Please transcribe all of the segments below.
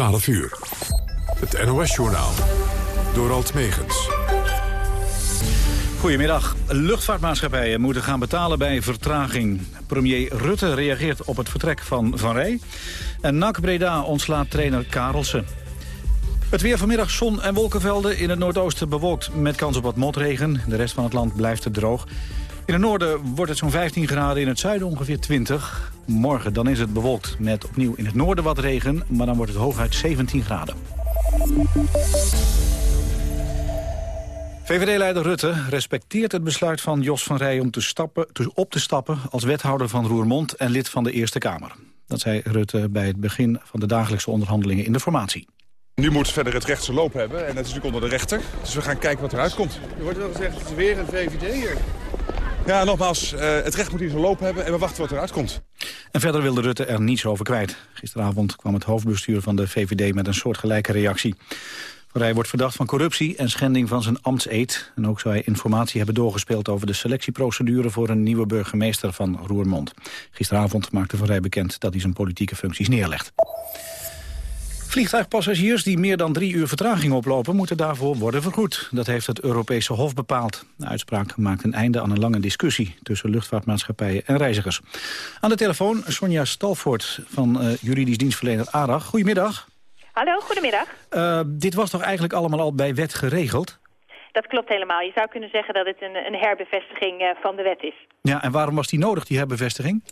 12 uur. Het NOS-journaal. Door Alt Megens. Goedemiddag. Luchtvaartmaatschappijen moeten gaan betalen bij vertraging. Premier Rutte reageert op het vertrek van Van Rij. En NAC Breda ontslaat trainer Karelsen. Het weer vanmiddag zon en wolkenvelden. In het noordoosten bewolkt met kans op wat motregen. De rest van het land blijft het droog. In het noorden wordt het zo'n 15 graden, in het zuiden ongeveer 20. Morgen dan is het bewolkt met opnieuw in het noorden wat regen... maar dan wordt het hooguit 17 graden. VVD-leider Rutte respecteert het besluit van Jos van Rij om te stappen, op te stappen als wethouder van Roermond en lid van de Eerste Kamer. Dat zei Rutte bij het begin van de dagelijkse onderhandelingen in de formatie. Nu moet verder het rechtse loop hebben en dat is natuurlijk onder de rechter. Dus we gaan kijken wat eruit komt. Er wordt wel gezegd, het is weer een VVD hier. Ja, nogmaals, uh, het recht moet hier zijn loop hebben en we wachten wat eruit komt. En verder wilde Rutte er niets over kwijt. Gisteravond kwam het hoofdbestuur van de VVD met een soortgelijke reactie. Van Rij wordt verdacht van corruptie en schending van zijn ambtseed. En ook zou hij informatie hebben doorgespeeld over de selectieprocedure... voor een nieuwe burgemeester van Roermond. Gisteravond maakte Van Rij bekend dat hij zijn politieke functies neerlegt. Vliegtuigpassagiers die meer dan drie uur vertraging oplopen... moeten daarvoor worden vergoed. Dat heeft het Europese Hof bepaald. De uitspraak maakt een einde aan een lange discussie... tussen luchtvaartmaatschappijen en reizigers. Aan de telefoon Sonja Stalvoort van uh, juridisch dienstverlener ARAG. Goedemiddag. Hallo, goedemiddag. Uh, dit was toch eigenlijk allemaal al bij wet geregeld? Dat klopt helemaal. Je zou kunnen zeggen dat het een, een herbevestiging uh, van de wet is. Ja, en waarom was die nodig, die herbevestiging?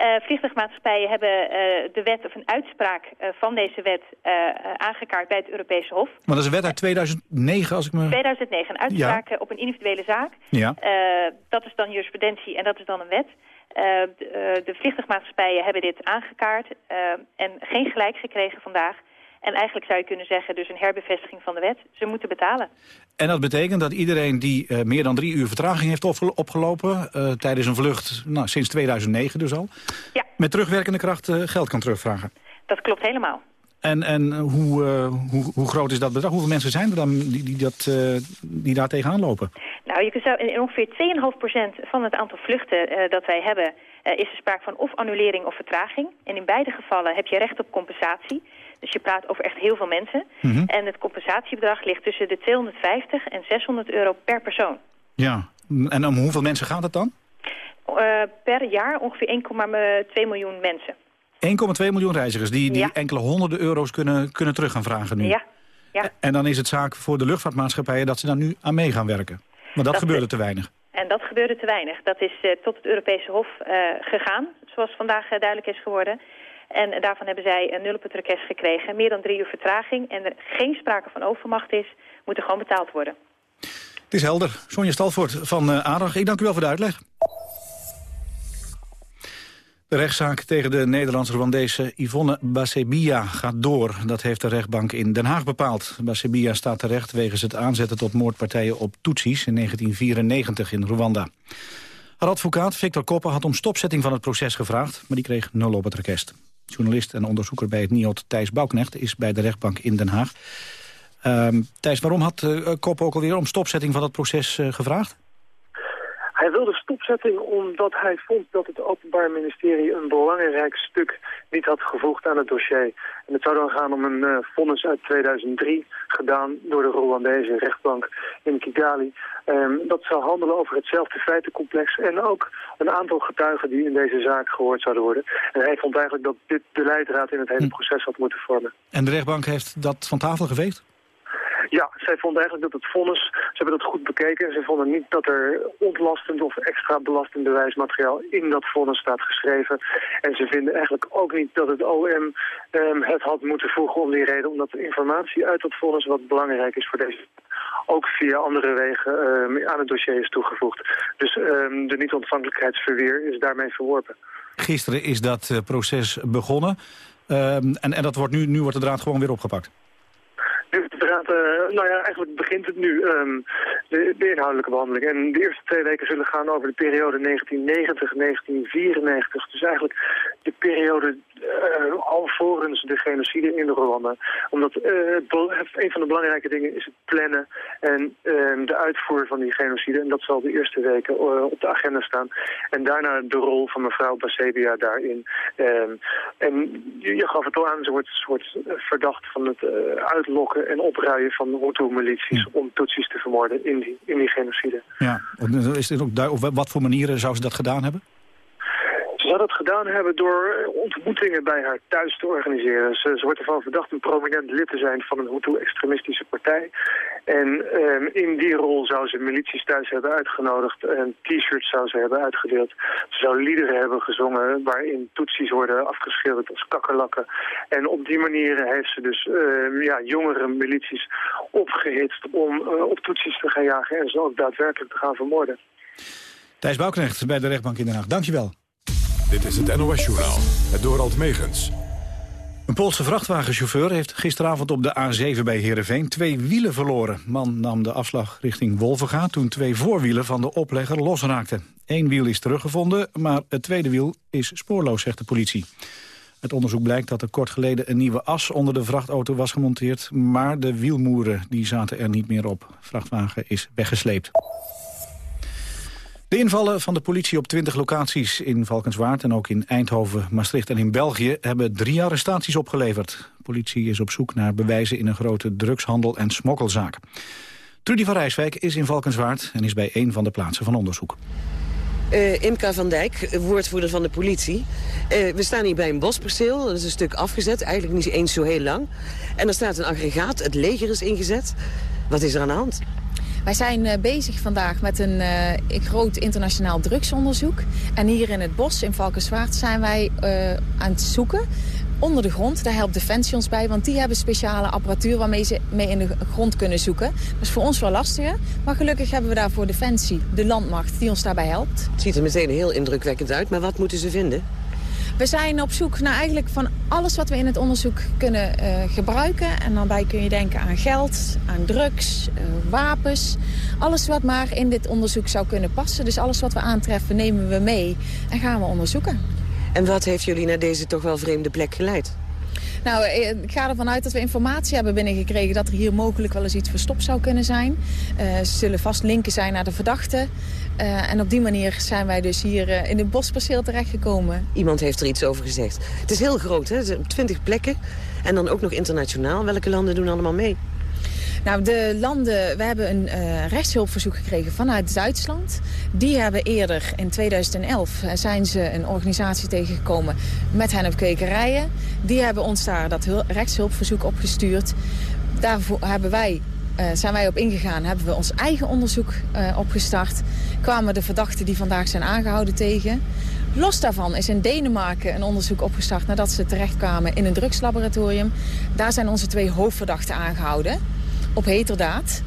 Uh, vliegtuigmaatschappijen hebben uh, de wet of een uitspraak uh, van deze wet aangekaart bij het Europese Hof. Maar dat is een wet uit 2009 als ik me... 2009, een uitspraak ja. op een individuele zaak. Ja. dat is dan jurisprudentie en dat is dan een wet. de, de vliegtuigmaatschappijen hebben dit aangekaart en geen gelijk gekregen vandaag. En eigenlijk zou je kunnen zeggen, dus een herbevestiging van de wet. Ze moeten betalen. En dat betekent dat iedereen die uh, meer dan drie uur vertraging heeft opgelopen... Uh, tijdens een vlucht, nou, sinds 2009 dus al... Ja. met terugwerkende kracht uh, geld kan terugvragen. Dat klopt helemaal. En, en hoe, hoe, hoe, groot is dat bedrag? Hoeveel mensen zijn er dan die, die, dat, die daar tegenaan lopen? Nou, je kunt zo, in ongeveer 2,5% van het aantal vluchten dat wij hebben... is er sprake van of annulering of vertraging. En in beide gevallen heb je recht op compensatie... Dus je praat over echt heel veel mensen. Mm -hmm. En het compensatiebedrag ligt tussen de 250 en 600 euro per persoon. Ja, en om hoeveel mensen gaat het dan? Uh, per jaar ongeveer 1,2 miljoen mensen. 1,2 miljoen reizigers die, die ja. enkele honderden euro's kunnen, kunnen terug gaan vragen nu. Ja. ja. En dan is het zaak voor de luchtvaartmaatschappijen dat ze daar nu aan mee gaan werken. Maar dat, dat gebeurde te weinig. En dat gebeurde te weinig. Dat is uh, tot het Europese Hof uh, gegaan, zoals vandaag duidelijk is geworden. En daarvan hebben zij een nul op het request gekregen. Meer dan drie uur vertraging en er geen sprake van overmacht is, moet er gewoon betaald worden. Het is helder. Sonja Stalvoort van uh, ADAG, ik dank u wel voor de uitleg. De rechtszaak tegen de Nederlands-Rwandese Yvonne Basebia gaat door. Dat heeft de rechtbank in Den Haag bepaald. Basebia staat terecht wegens het aanzetten tot moordpartijen op Tutsis in 1994 in Rwanda. Haar advocaat Victor Koppen had om stopzetting van het proces gevraagd... maar die kreeg nul op het request. Journalist en onderzoeker bij het NIOD Thijs Bouknecht is bij de rechtbank in Den Haag. Uh, Thijs, waarom had uh, Koppen ook alweer om stopzetting van het proces uh, gevraagd? Hij wilde stopzetting omdat hij vond dat het Openbaar Ministerie een belangrijk stuk niet had gevoegd aan het dossier. En het zou dan gaan om een uh, vonnis uit 2003, gedaan door de Rwandese rechtbank in Kigali. Um, dat zou handelen over hetzelfde feitencomplex en ook een aantal getuigen die in deze zaak gehoord zouden worden. En hij vond eigenlijk dat dit de leidraad in het hele proces had moeten vormen. En de rechtbank heeft dat van tafel geveegd? Ja, zij vonden eigenlijk dat het vonnis, ze hebben dat goed bekeken. Ze vonden niet dat er ontlastend of extra belastend bewijsmateriaal in dat vonnis staat geschreven. En ze vinden eigenlijk ook niet dat het OM um, het had moeten voegen om die reden. Omdat de informatie uit dat vonnis wat belangrijk is voor deze ook via andere wegen um, aan het dossier is toegevoegd. Dus um, de niet-ontvankelijkheidsverweer is daarmee verworpen. Gisteren is dat uh, proces begonnen. en, en dat wordt nu, nu wordt de draad gewoon weer opgepakt. De praten, nou ja, eigenlijk begint het nu, ehm, de, de, inhoudelijke behandeling. En de eerste twee weken zullen gaan over de periode 1990-1994. Dus eigenlijk de periode uh, alvorens de genocide in Rwanda. Omdat uh, een van de belangrijke dingen is het plannen en uh, de uitvoer van die genocide. En dat zal de eerste weken op de agenda staan. En daarna de rol van mevrouw Basebia daarin. Ehm, en je, gaf het al aan, ze wordt, wordt verdacht van het uitlokken en opruien van Hutu-milities... om Tutsis te vermoorden in die, in die genocide. Ja, is dit ook op wat voor manieren zou ze dat gedaan hebben? Dat gedaan hebben door ontmoetingen bij haar thuis te organiseren. Ze, wordt ervan verdacht een prominent lid te zijn van een Hutu-extremistische partij. En um, in die rol zou ze milities thuis hebben uitgenodigd en t-shirts zou ze hebben uitgedeeld. Ze zou liederen hebben gezongen waarin Tutsis worden afgeschilderd als kakkerlakken. En op die manier heeft ze dus uh, ja, jongere milities opgehitst om uh, op Tutsis te gaan jagen en ze ook daadwerkelijk te gaan vermoorden. Thijs Bouwknecht bij de rechtbank in Den Haag. Dankjewel. Dit is het NOS-journaal, het Dorald Megens. Een Poolse vrachtwagenchauffeur heeft gisteravond op de A7 bij Heerenveen twee wielen verloren. Man nam de afslag richting Wolvenga toen twee voorwielen van de oplegger losraakten. Eén wiel is teruggevonden, maar het tweede wiel is spoorloos, zegt de politie. Het onderzoek blijkt dat er kort geleden een nieuwe as onder de vrachtauto was gemonteerd, maar de wielmoeren die zaten er niet meer op. De vrachtwagen is weggesleept. De invallen van de politie op 20 locaties in Valkenswaard... en ook in Eindhoven, Maastricht en in België... hebben drie arrestaties opgeleverd. De politie is op zoek naar bewijzen in een grote drugshandel- en smokkelzaak. Trudy van Rijswijk is in Valkenswaard... en is bij een van de plaatsen van onderzoek. Uh, Imka van Dijk, woordvoerder van de politie. Uh, we staan hier bij een bosperceel, dat is een stuk afgezet, eigenlijk niet eens zo heel lang. En er staat een aggregaat, het leger is ingezet. Wat is er aan de hand? Wij zijn uh, bezig vandaag met een uh, groot internationaal drugsonderzoek. En hier in het bos in Valkenswaard zijn wij uh, aan het zoeken onder de grond. Daar helpt Defensie ons bij, want die hebben speciale apparatuur waarmee ze mee in de grond kunnen zoeken. Dat is voor ons wel lastiger, maar gelukkig hebben we daar voor Defensie de landmacht die ons daarbij helpt. Het ziet er meteen heel indrukwekkend uit, maar wat moeten ze vinden? We zijn op zoek naar eigenlijk van alles wat we in het onderzoek kunnen uh, gebruiken. En daarbij kun je denken aan geld, aan drugs, uh, wapens. Alles wat maar in dit onderzoek zou kunnen passen. Dus alles wat we aantreffen nemen we mee en gaan we onderzoeken. En wat heeft jullie naar deze toch wel vreemde plek geleid? Nou, eh, ik ga ervan uit dat we informatie hebben binnengekregen... dat er hier mogelijk wel eens iets verstopt zou kunnen zijn. Uh, ze zullen vast linken zijn naar de verdachte. Uh, en op die manier zijn wij dus hier in het bosperceel terechtgekomen. Iemand heeft er iets over gezegd. Het is heel groot, hè? Twintig plekken. En dan ook nog internationaal. Welke landen doen allemaal mee? Nou, de landen, we hebben een uh, rechtshulpverzoek gekregen vanuit Duitsland. Die hebben eerder, in 2011, zijn ze een organisatie tegengekomen met hennepkwekerijen. Die hebben ons daar dat rechtshulpverzoek opgestuurd. Daarvoor hebben wij uh, zijn wij op ingegaan, hebben we ons eigen onderzoek uh, opgestart. Kwamen de verdachten die vandaag zijn aangehouden tegen. Los daarvan is in Denemarken een onderzoek opgestart nadat ze terechtkwamen in een drugslaboratorium. Daar zijn onze twee hoofdverdachten aangehouden op heterdaad.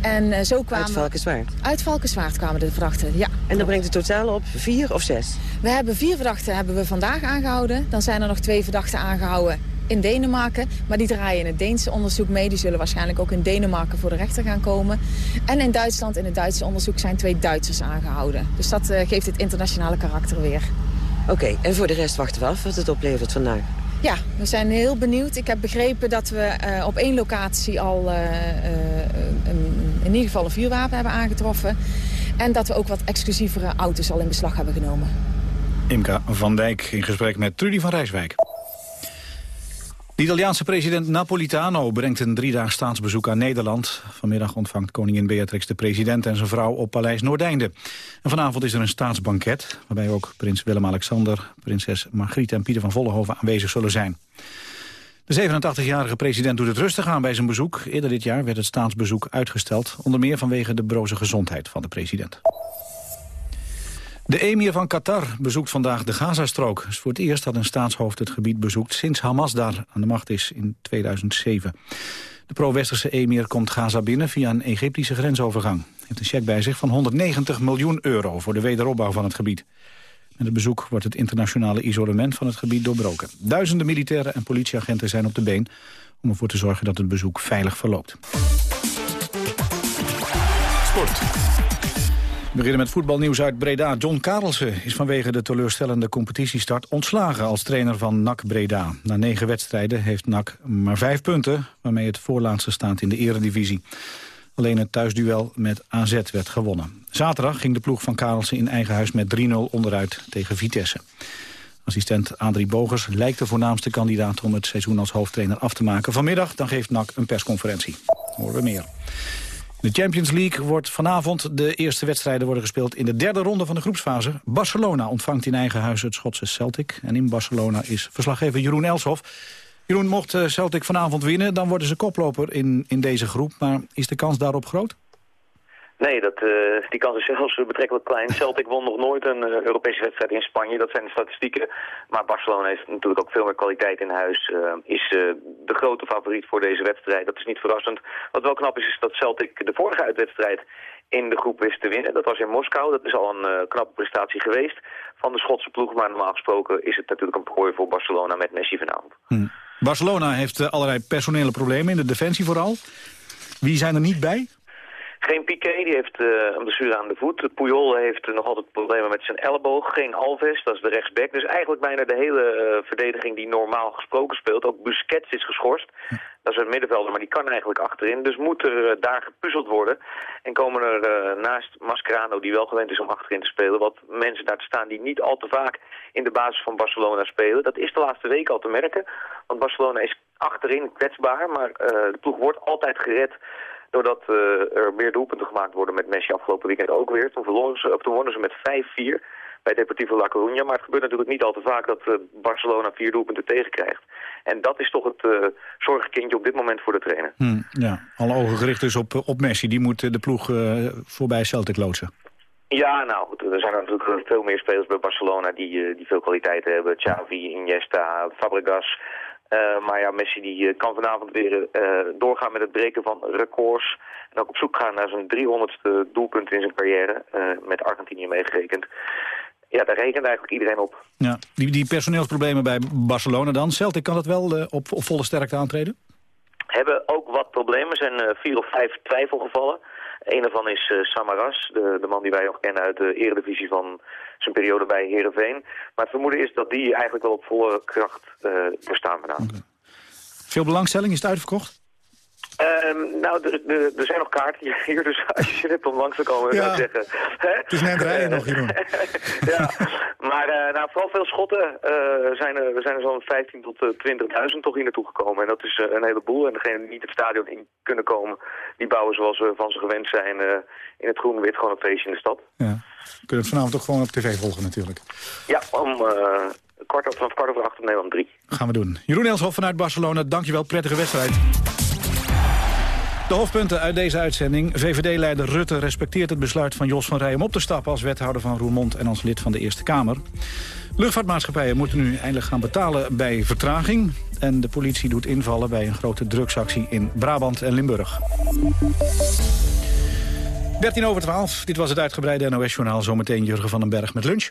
En uh, zo kwamen... Uit Valkenswaard? Uit Valkenswaard kwamen de verdachten, ja. En dan brengt het totaal op vier of zes? We hebben vier verdachten hebben we vandaag aangehouden. Dan zijn er nog twee verdachten aangehouden in Denemarken. Maar die draaien in het Deense onderzoek mee. Die zullen waarschijnlijk ook in Denemarken voor de rechter gaan komen. En in Duitsland, in het Duitse onderzoek, zijn twee Duitsers aangehouden. Dus dat uh, geeft het internationale karakter weer. Oké, okay, en voor de rest wachten we af wat het oplevert vandaag. Ja, we zijn heel benieuwd. Ik heb begrepen dat we uh, op één locatie al uh, een, in ieder geval een vuurwapen hebben aangetroffen. En dat we ook wat exclusievere auto's al in beslag hebben genomen. Imka van Dijk in gesprek met Trudy van Rijswijk. De Italiaanse president Napolitano brengt een driedaags staatsbezoek aan Nederland. Vanmiddag ontvangt koningin Beatrix de president en zijn vrouw op Paleis Noordeinde. En vanavond is er een staatsbanket, waarbij ook prins Willem-Alexander, prinses Margriet en Pieter van Vollenhoven aanwezig zullen zijn. De 87-jarige president doet het rustig aan bij zijn bezoek. Eerder dit jaar werd het staatsbezoek uitgesteld, onder meer vanwege de broze gezondheid van de president. De emir van Qatar bezoekt vandaag de Gazastrook. Het is voor het eerst dat een staatshoofd het gebied bezoekt... sinds Hamas daar aan de macht is in 2007. De pro-westerse emir komt Gaza binnen via een Egyptische grensovergang. Hij heeft een cheque bij zich van 190 miljoen euro... voor de wederopbouw van het gebied. Met het bezoek wordt het internationale isolement van het gebied doorbroken. Duizenden militairen en politieagenten zijn op de been om ervoor te zorgen dat het bezoek veilig verloopt. Sport. We beginnen met voetbalnieuws uit Breda. John Karelsen is vanwege de teleurstellende competitiestart ontslagen als trainer van NAC Breda. Na negen wedstrijden heeft NAC maar vijf punten, waarmee het voorlaatste staat in de eredivisie. Alleen het thuisduel met AZ werd gewonnen. Zaterdag ging de ploeg van Karelsen in eigen huis met 3-0 onderuit tegen Vitesse. Assistent Adrie Bogers lijkt de voornaamste kandidaat om het seizoen als hoofdtrainer af te maken. Vanmiddag dan geeft NAC een persconferentie. Horen we meer. De Champions League wordt vanavond de eerste wedstrijden worden gespeeld in de derde ronde van de groepsfase. Barcelona ontvangt in eigen huis het Schotse Celtic. En in Barcelona is verslaggever Jeroen Elshoff. Jeroen, mocht eh, Celtic vanavond winnen, dan worden ze koploper in, in deze groep. Maar is de kans daarop groot? Nee, dat, uh, die kans is zelfs betrekkelijk klein. Celtic won nog nooit een uh, Europese wedstrijd in Spanje. Dat zijn de statistieken. Maar Barcelona heeft natuurlijk ook veel meer kwaliteit in huis. Uh, is de grote favoriet voor deze wedstrijd. Dat is niet verrassend. Wat wel knap is, is dat Celtic de vorige uitwedstrijd in de groep wist te winnen. Dat was in Moskou. Dat is al een knappe prestatie geweest van de Schotse ploeg. Maar normaal gesproken is het natuurlijk een prooi voor Barcelona met Messi vanavond. Hm. Barcelona heeft allerlei personele problemen, in de defensie vooral. Wie zijn er niet bij? Geen Piqué, die heeft een blessure aan de voet. Puyol heeft nog altijd problemen met zijn elleboog. Geen Alves, dat is de rechtsback. Dus eigenlijk bijna de hele uh, verdediging die normaal gesproken speelt. Ook Busquets is geschorst. Dat is een middenvelder, maar die kan eigenlijk achterin. Dus moet er uh, daar gepuzzeld worden. En komen er naast Mascherano, die wel gewend is om achterin te spelen... wat mensen daar te staan die niet al te vaak in de basis van Barcelona spelen. Dat is de laatste week al te merken. Want Barcelona is achterin kwetsbaar, maar de ploeg wordt altijd gered doordat uh, er meer doelpunten gemaakt worden met Messi afgelopen weekend ook weer. Toen, verloren ze, toen wonnen ze met 5-4 bij Deportivo La Coruña. Maar het gebeurt natuurlijk niet al te vaak dat uh, Barcelona vier doelpunten tegenkrijgt. En dat is toch het uh, zorgkindje op dit moment voor de trainer. Hmm, ja, alle ogen gericht dus op, op Messi. Die moet de ploeg voorbij Celtic loodsen. Ja, nou, er zijn natuurlijk veel meer spelers bij Barcelona die, die veel kwaliteit hebben. Xavi, Iniesta, Fabregas... Uh, maar ja, Messi die kan vanavond weer uh, doorgaan met het breken van records. En ook op zoek gaan naar zijn 300ste doelpunt in zijn carrière. Uh, met Argentinië meegerekend. Ja, daar rekent eigenlijk iedereen op. Ja, die, die personeelsproblemen bij Barcelona dan. Celtic kan dat wel op, op volle sterkte aantreden? Hebben ook wat problemen. Er zijn vier of vijf twijfelgevallen. Een daarvan is uh, Samaras, de, de man die wij nog kennen uit de eredivisie van zijn periode bij Heerenveen. Maar het vermoeden is dat die eigenlijk wel op volle kracht uh, bestaan vanavond. Veel belangstelling, is het uitverkocht? Um, nou, er zijn nog kaarten hier, dus als je zin hebt om langs te komen, ja. zou ik zeggen. Het is net rijden nog, Jeroen. ja, maar uh, nou, vooral veel schotten uh, zijn er, we zijn er zo'n 15 tot uh, 20.000 toch hier naartoe gekomen. En dat is een heleboel. En degenen die niet het stadion in kunnen komen, die bouwen zoals we van ze gewend zijn in het groen-wit gewoon een feestje in de stad. Ja, we kunnen het vanavond toch gewoon op tv volgen natuurlijk. Ja, om kwart over, vanaf kwart over acht op Nederland 3. Gaan we doen. Jeroen Elshoff vanuit Barcelona, dankjewel, prettige wedstrijd. De hoofdpunten uit deze uitzending. VVD-leider Rutte respecteert het besluit van Jos van Rij... om op te stappen als wethouder van Roermond en als lid van de Eerste Kamer. Luchtvaartmaatschappijen moeten nu eindelijk gaan betalen bij vertraging. En de politie doet invallen bij een grote drugsactie in Brabant en Limburg. 13 over 12. Dit was het uitgebreide NOS-journaal. Zometeen Jurgen van den Berg met lunch.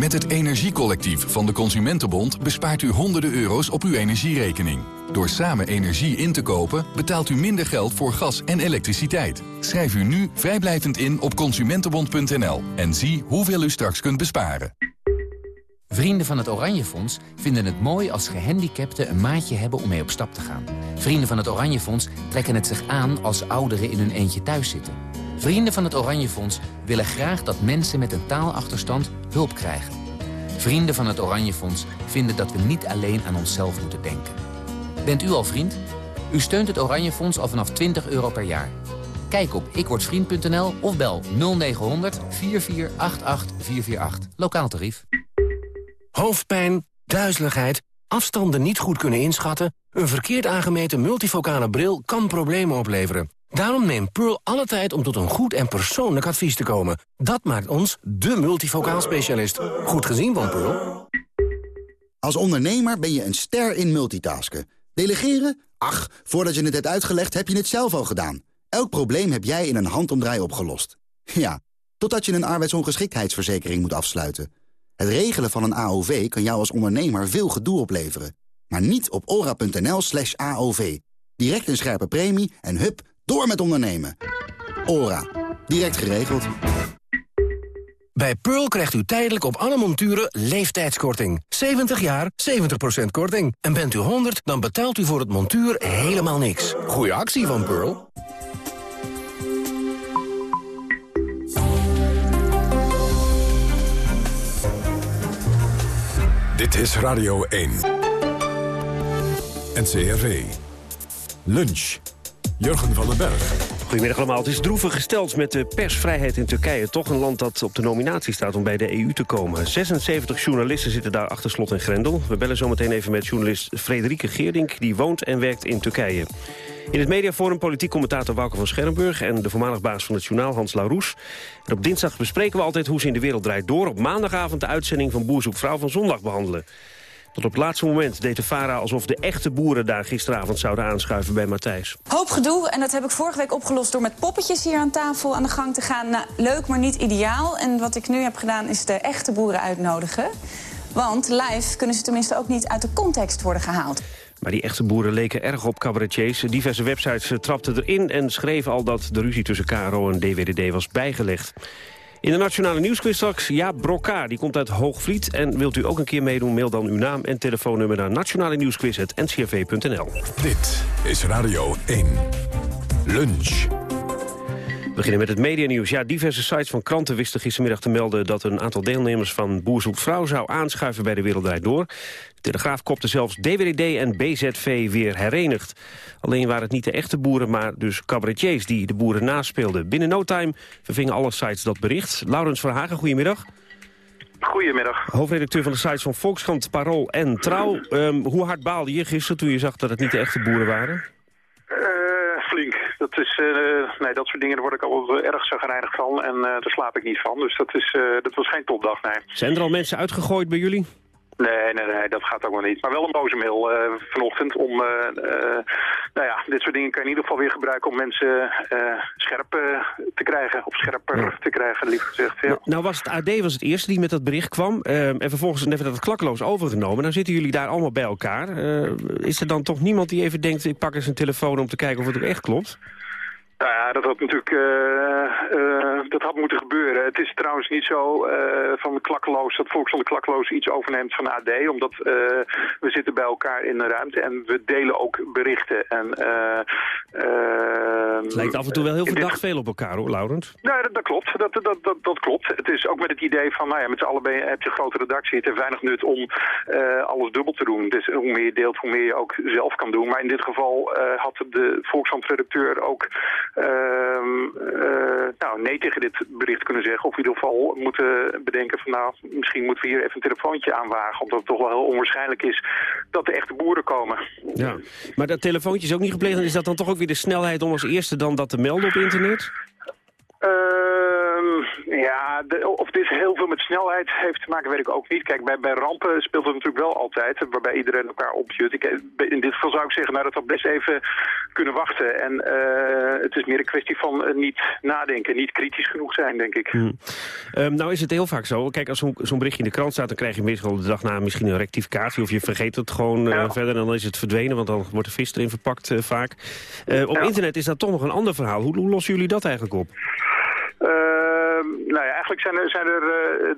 Met het Energiecollectief van de Consumentenbond bespaart u honderden euro's op uw energierekening. Door samen energie in te kopen betaalt u minder geld voor gas en elektriciteit. Schrijf u nu vrijblijvend in op consumentenbond.nl en zie hoeveel u straks kunt besparen. Vrienden van het Oranje Fonds vinden het mooi als gehandicapten een maatje hebben om mee op stap te gaan. Vrienden van het Oranje Fonds trekken het zich aan als ouderen in hun eentje thuis zitten. Vrienden van het Oranje Fonds willen graag dat mensen met een taalachterstand hulp krijgen. Vrienden van het Oranje Fonds vinden dat we niet alleen aan onszelf moeten denken. Bent u al vriend? U steunt het Oranje Fonds al vanaf 20 euro per jaar. Kijk op ikwordvriend.nl of bel 0900 4488 448. Lokaal tarief. Hoofdpijn, duizeligheid, afstanden niet goed kunnen inschatten... een verkeerd aangemeten multifocale bril kan problemen opleveren. Daarom neemt Pearl alle tijd om tot een goed en persoonlijk advies te komen. Dat maakt ons de multifocaal specialist. Goed gezien van Pearl. Als ondernemer ben je een ster in multitasken. Delegeren? Ach, voordat je het hebt uitgelegd heb je het zelf al gedaan. Elk probleem heb jij in een handomdraai opgelost. Ja, totdat je een arbeidsongeschiktheidsverzekering moet afsluiten. Het regelen van een AOV kan jou als ondernemer veel gedoe opleveren. Maar niet op ora.nl slash AOV. Direct een scherpe premie en hup, door met ondernemen. Ora. Direct geregeld. Bij Pearl krijgt u tijdelijk op alle monturen leeftijdskorting. 70 jaar, 70% korting. En bent u 100, dan betaalt u voor het montuur helemaal niks. Goeie actie van Pearl. Dit is Radio 1. NCRV. Lunch. Jurgen van den Berg. Goedemiddag allemaal. Het is droevig gesteld met de persvrijheid in Turkije. Toch een land dat op de nominatie staat om bij de EU te komen. 76 journalisten zitten daar achter slot en grendel. We bellen zometeen even met journalist Frederike Geerdink... die woont en werkt in Turkije. In het mediaforum politiek commentator Wouter van Schermburg... en de voormalig baas van het journaal Hans Laroes. En op dinsdag bespreken we altijd hoe ze in de wereld draait door. Op maandagavond de uitzending van Boer Vrouw van zondag behandelen. Tot op het laatste moment deed de VARA alsof de echte boeren daar gisteravond zouden aanschuiven bij Matthijs. Hoop gedoe en dat heb ik vorige week opgelost door met poppetjes hier aan tafel aan de gang te gaan. Nou, leuk, maar niet ideaal. En wat ik nu heb gedaan is de echte boeren uitnodigen. Want live kunnen ze tenminste ook niet uit de context worden gehaald. Maar die echte boeren leken erg op cabaretiers. Diverse websites trapten erin en schreven al dat de ruzie tussen KRO en DWDD was bijgelegd. In de Nationale Nieuwsquiz straks Jaap Brokka, die komt uit Hoogvliet. En wilt u ook een keer meedoen, mail dan uw naam en telefoonnummer naar nationale nieuwsquiz.ncrv.nl. Dit is Radio 1. Lunch. We beginnen met het medianieuws. Ja, diverse sites van kranten wisten gistermiddag te melden... dat een aantal deelnemers van Boer Zoekt Vrouw zou aanschuiven bij de Wereldrijd Door. De Telegraaf kopte zelfs DWDD en BZV weer herenigd. Alleen waren het niet de echte boeren, maar dus cabaretiers die de boeren naspeelden. Binnen no time vervingen alle sites dat bericht. Laurens Verhagen, goedemiddag. Goedemiddag. Hoofdredacteur van de sites van Volkskrant, Parool en Trouw. Um, hoe hard baalde je gisteren toen je zag dat het niet de echte boeren waren? Uh. Dat, is, uh, nee, dat soort dingen daar word ik al erg zagrijnig van en uh, daar slaap ik niet van. Dus dat, is, dat was geen topdag, nee. Zijn er al mensen uitgegooid bij jullie? Nee, nee, nee, dat gaat ook wel niet. Maar wel een boze mail uh, vanochtend om, uh, uh, nou ja, dit soort dingen kan je in ieder geval weer gebruiken om mensen scherp te krijgen, of scherper ja. te krijgen, liever gezegd. Ja. Nou, nou was het AD was het eerste die met dat bericht kwam en vervolgens hebben dat klakkeloos overgenomen. Nou zitten jullie daar allemaal bij elkaar. is er dan toch niemand die even denkt, ik pak eens een telefoon om te kijken of het ook echt klopt? Nou ja, dat had natuurlijk uh, uh, dat had moeten gebeuren. Het is trouwens niet zo uh, van klakkeloos, dat Volkskrant klakkeloos iets overneemt van AD. Omdat we zitten bij elkaar in een ruimte en we delen ook berichten. En, het lijkt af en toe wel heel verdacht dit... veel op elkaar hoor, Laurent. Nee, dat, dat klopt. Dat, dat, dat, dat, klopt. Het is ook met het idee van, nou ja, met z'n allen heb je een grote redactie. Het heeft weinig nut om alles dubbel te doen. Dus hoe meer je deelt, hoe meer je ook zelf kan doen. Maar in dit geval had de Volkskrant-redacteur ook... Uh, uh, nou, nee tegen dit bericht kunnen zeggen. Of in ieder geval moeten bedenken van nou, misschien moeten we hier even een telefoontje aanwagen. Omdat het toch wel heel onwaarschijnlijk is dat de echte boeren komen. Ja, maar dat telefoontje is ook niet gepleegd. Is dat dan toch ook weer de snelheid om als eerste dan dat te melden op internet? Uh, ja, de, of dit heel veel met snelheid heeft te maken, weet ik ook niet. Kijk, bij, bij rampen speelt het natuurlijk wel altijd, waarbij iedereen elkaar opjut. Ik, in dit geval zou ik zeggen, nou, dat we best even kunnen wachten. En uh, het is meer een kwestie van uh, niet nadenken, niet kritisch genoeg zijn, denk ik. Hmm. Um, nou is het heel vaak zo, kijk, als zo'n zo berichtje in de krant staat... dan krijg je meestal de dag na misschien een rectificatie... of je vergeet het gewoon ja. verder en dan is het verdwenen... want dan wordt de vis erin verpakt vaak. op ja. internet is dat toch nog een ander verhaal. Hoe, hoe lossen jullie dat eigenlijk op? Uh, nou ja, eigenlijk zijn er, zijn er uh,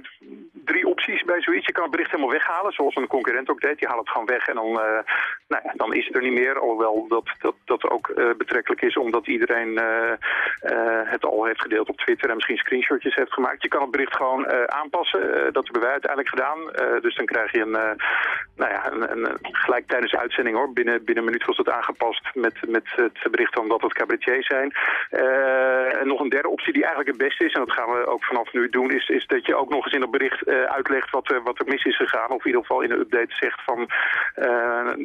drie opties bij zoiets. Je kan het bericht helemaal weghalen, zoals een concurrent ook deed. Die haalt het gewoon weg en dan, uh, nou ja, dan is het er niet meer. Alhoewel dat, dat, dat ook uh, betrekkelijk is omdat iedereen het al heeft gedeeld op Twitter en misschien screenshotjes heeft gemaakt. Je kan het bericht gewoon aanpassen. dat hebben wij uiteindelijk gedaan. dus dan krijg je een, nou ja, een, een, gelijk tijdens de uitzending hoor. Binnen, binnen een minuut was het aangepast met, met het bericht dan dat het cabaretiers zijn. en nog een derde optie die eigenlijk het beste is, en dat gaan we ook vanaf nu doen, is, is dat je ook nog eens in dat bericht uitlegt wat, er wat er mis is gegaan. Of in ieder geval in een update zegt van,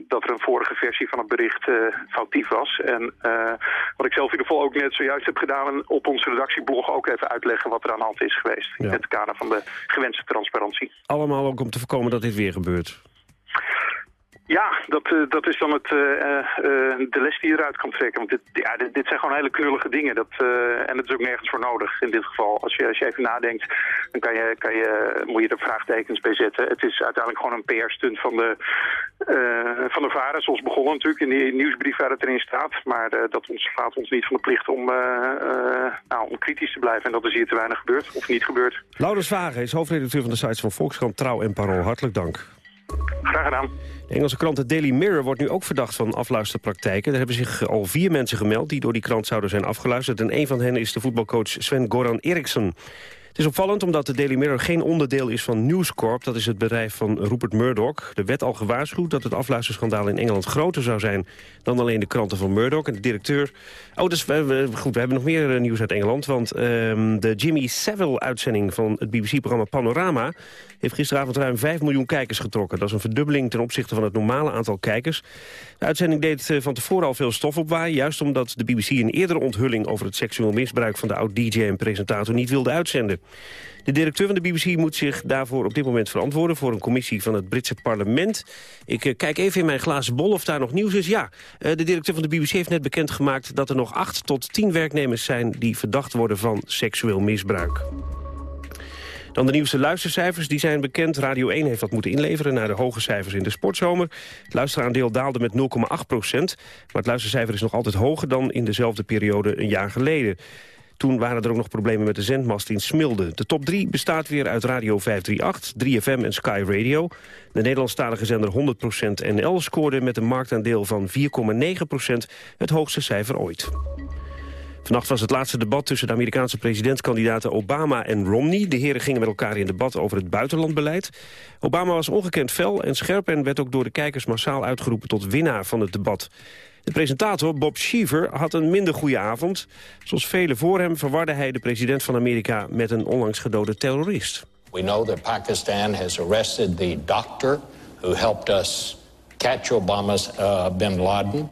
dat er een vorige versie van het bericht foutief was. En wat ik zelf in ieder geval ook net zojuist heb gedaan, op onze redactieblog ook even uitleggen wat er aan de hand is geweest. In het kader van de gewenste transparantie. Allemaal ook om te voorkomen dat dit weer gebeurt. Ja, dat, uh, dat is dan het, uh, uh, de les die je eruit kan trekken. Want dit, ja, dit, dit zijn gewoon hele knullige dingen. Dat, en dat is ook nergens voor nodig in dit geval. Als je, als je even nadenkt, dan kan je, kan je, moet je er vraagtekens bij zetten. Het is uiteindelijk gewoon een PR-stunt van de, van de varen. Zoals begonnen natuurlijk in die nieuwsbrief waar het erin staat. Maar dat ontslaat ons niet van de plicht om, nou, om kritisch te blijven. En dat is hier te weinig gebeurd, of niet gebeurd. Laurens Vagen is hoofdredacteur van de sites van Volkskrant, Trouw en Parool. Hartelijk dank. Graag gedaan. De Engelse krant The Daily Mirror wordt nu ook verdacht van afluisterpraktijken. Er hebben zich al vier mensen gemeld die door die krant zouden zijn afgeluisterd. En een van hen is de voetbalcoach Sven Goran Eriksson. Het is opvallend omdat de Daily Mirror geen onderdeel is van News Corp. Dat is het bedrijf van Rupert Murdoch. De wet al gewaarschuwd dat het afluisterschandaal in Engeland groter zou zijn... dan alleen de kranten van Murdoch. En de directeur... Oh, dus we, goed, we hebben nog meer eh, nieuws uit Engeland. Want ehm, de Jimmy Savile-uitzending van het BBC-programma Panorama... heeft gisteravond ruim 5 miljoen kijkers getrokken. Dat is een verdubbeling ten opzichte van het normale aantal kijkers. De uitzending deed eh, van tevoren al veel stof opwaaien... juist omdat de BBC een eerdere onthulling over het seksueel misbruik... van de oud-DJ en presentator niet wilde uitzenden. De directeur van de BBC moet zich daarvoor op dit moment verantwoorden... voor een commissie van het Britse parlement. Ik uh, kijk even in mijn glazen bol of daar nog nieuws is. Ja, uh, de directeur van de BBC heeft net bekendgemaakt... dat er nog acht tot tien werknemers zijn die verdacht worden van seksueel misbruik. Dan de nieuwste luistercijfers, die zijn bekend. Radio 1 heeft wat moeten inleveren naar de hoge cijfers in de sportzomer. Het luisteraandeel daalde met 0,8 procent. Maar het luistercijfer is nog altijd hoger dan in dezelfde periode een jaar geleden. Toen waren er ook nog problemen met de zendmast in Smilde. De top 3 bestaat weer uit Radio 538, 3FM en Sky Radio. De Nederlandstalige zender 100% NL scoorde met een marktaandeel van 4,9% het hoogste cijfer ooit. Vannacht was het laatste debat tussen de Amerikaanse presidentskandidaten Obama en Romney. De heren gingen met elkaar in debat over het buitenlandbeleid. Obama was ongekend fel en scherp en werd ook door de kijkers massaal uitgeroepen tot winnaar van het debat. De presentator Bob Sheever had een minder goede avond. Zoals velen voor hem verwarde hij de president van Amerika met een onlangs gedode terrorist. We know that Pakistan has arrested the doctor who helped us catch Obama's uh, bin Laden.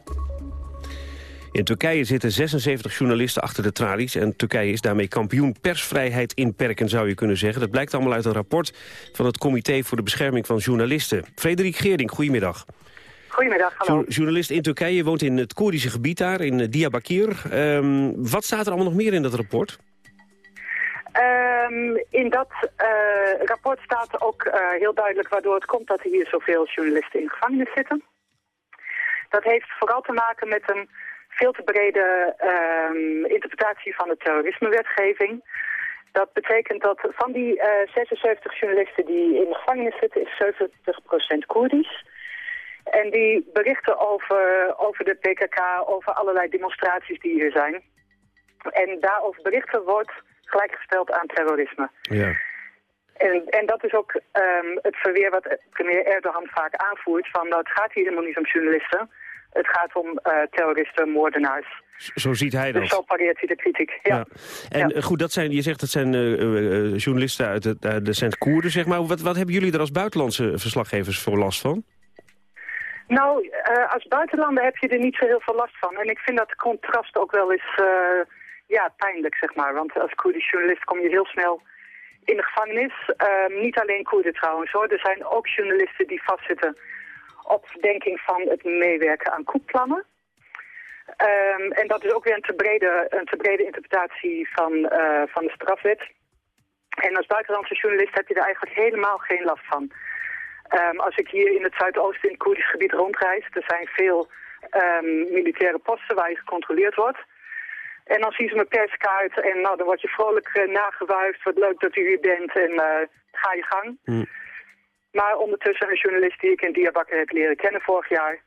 In Turkije zitten 76 journalisten achter de tralies... en Turkije is daarmee kampioen persvrijheid inperken, zou je kunnen zeggen. Dat blijkt allemaal uit een rapport van het Comité voor de Bescherming van Journalisten. Frederik Geerding, goedemiddag. Goedemiddag, hallo. journalist in Turkije, woont in het Koerdische gebied daar, in eh, Diyarbakir. Um, wat staat er allemaal nog meer in dat rapport? Um, in dat uh, rapport staat ook uh, heel duidelijk waardoor het komt dat er hier zoveel journalisten in gevangenis zitten. Dat heeft vooral te maken met een veel te brede um, interpretatie van de terrorismewetgeving. Dat betekent dat van die uh, 76 journalisten die in de gevangenis zitten, is 70% Koerdisch. En die berichten over, over de PKK, over allerlei demonstraties die hier zijn. En daarover berichten wordt gelijkgesteld aan terrorisme. Ja. En, en dat is ook um, het verweer wat premier Erdogan vaak aanvoert... van dat gaat hier helemaal niet om journalisten. Het gaat om uh, terroristen, moordenaars. Zo ziet hij dat. Dus zo pareert hij de kritiek, ja. ja. En ja. Eh, goed, dat zijn, je zegt dat zijn uh, uh, journalisten uit de, de Sint-Koerden, zeg maar. Wat, wat hebben jullie er als buitenlandse verslaggevers voor last van? Nou, uh, als buitenlander heb je er niet zo heel veel last van. En ik vind dat contrast ook wel eens uh, ja, pijnlijk, zeg maar. Want als Koerdisch journalist kom je heel snel in de gevangenis. Uh, niet alleen Koerden trouwens hoor. Er zijn ook journalisten die vastzitten op verdenking van het meewerken aan koepplannen. Um, en dat is ook weer een te brede, een te brede interpretatie van, uh, van de strafwet. En als buitenlandse journalist heb je er eigenlijk helemaal geen last van. Um, als ik hier in het zuidoosten in het Koerdisch gebied rondreis, er zijn veel um, militaire posten waar je gecontroleerd wordt. En dan zien ze mijn perskaart en nou, dan word je vrolijk uh. Wat leuk dat u hier bent en uh, ga je gang. Mm. Maar ondertussen een journalist die ik in Diyarbakir heb leren kennen vorig jaar...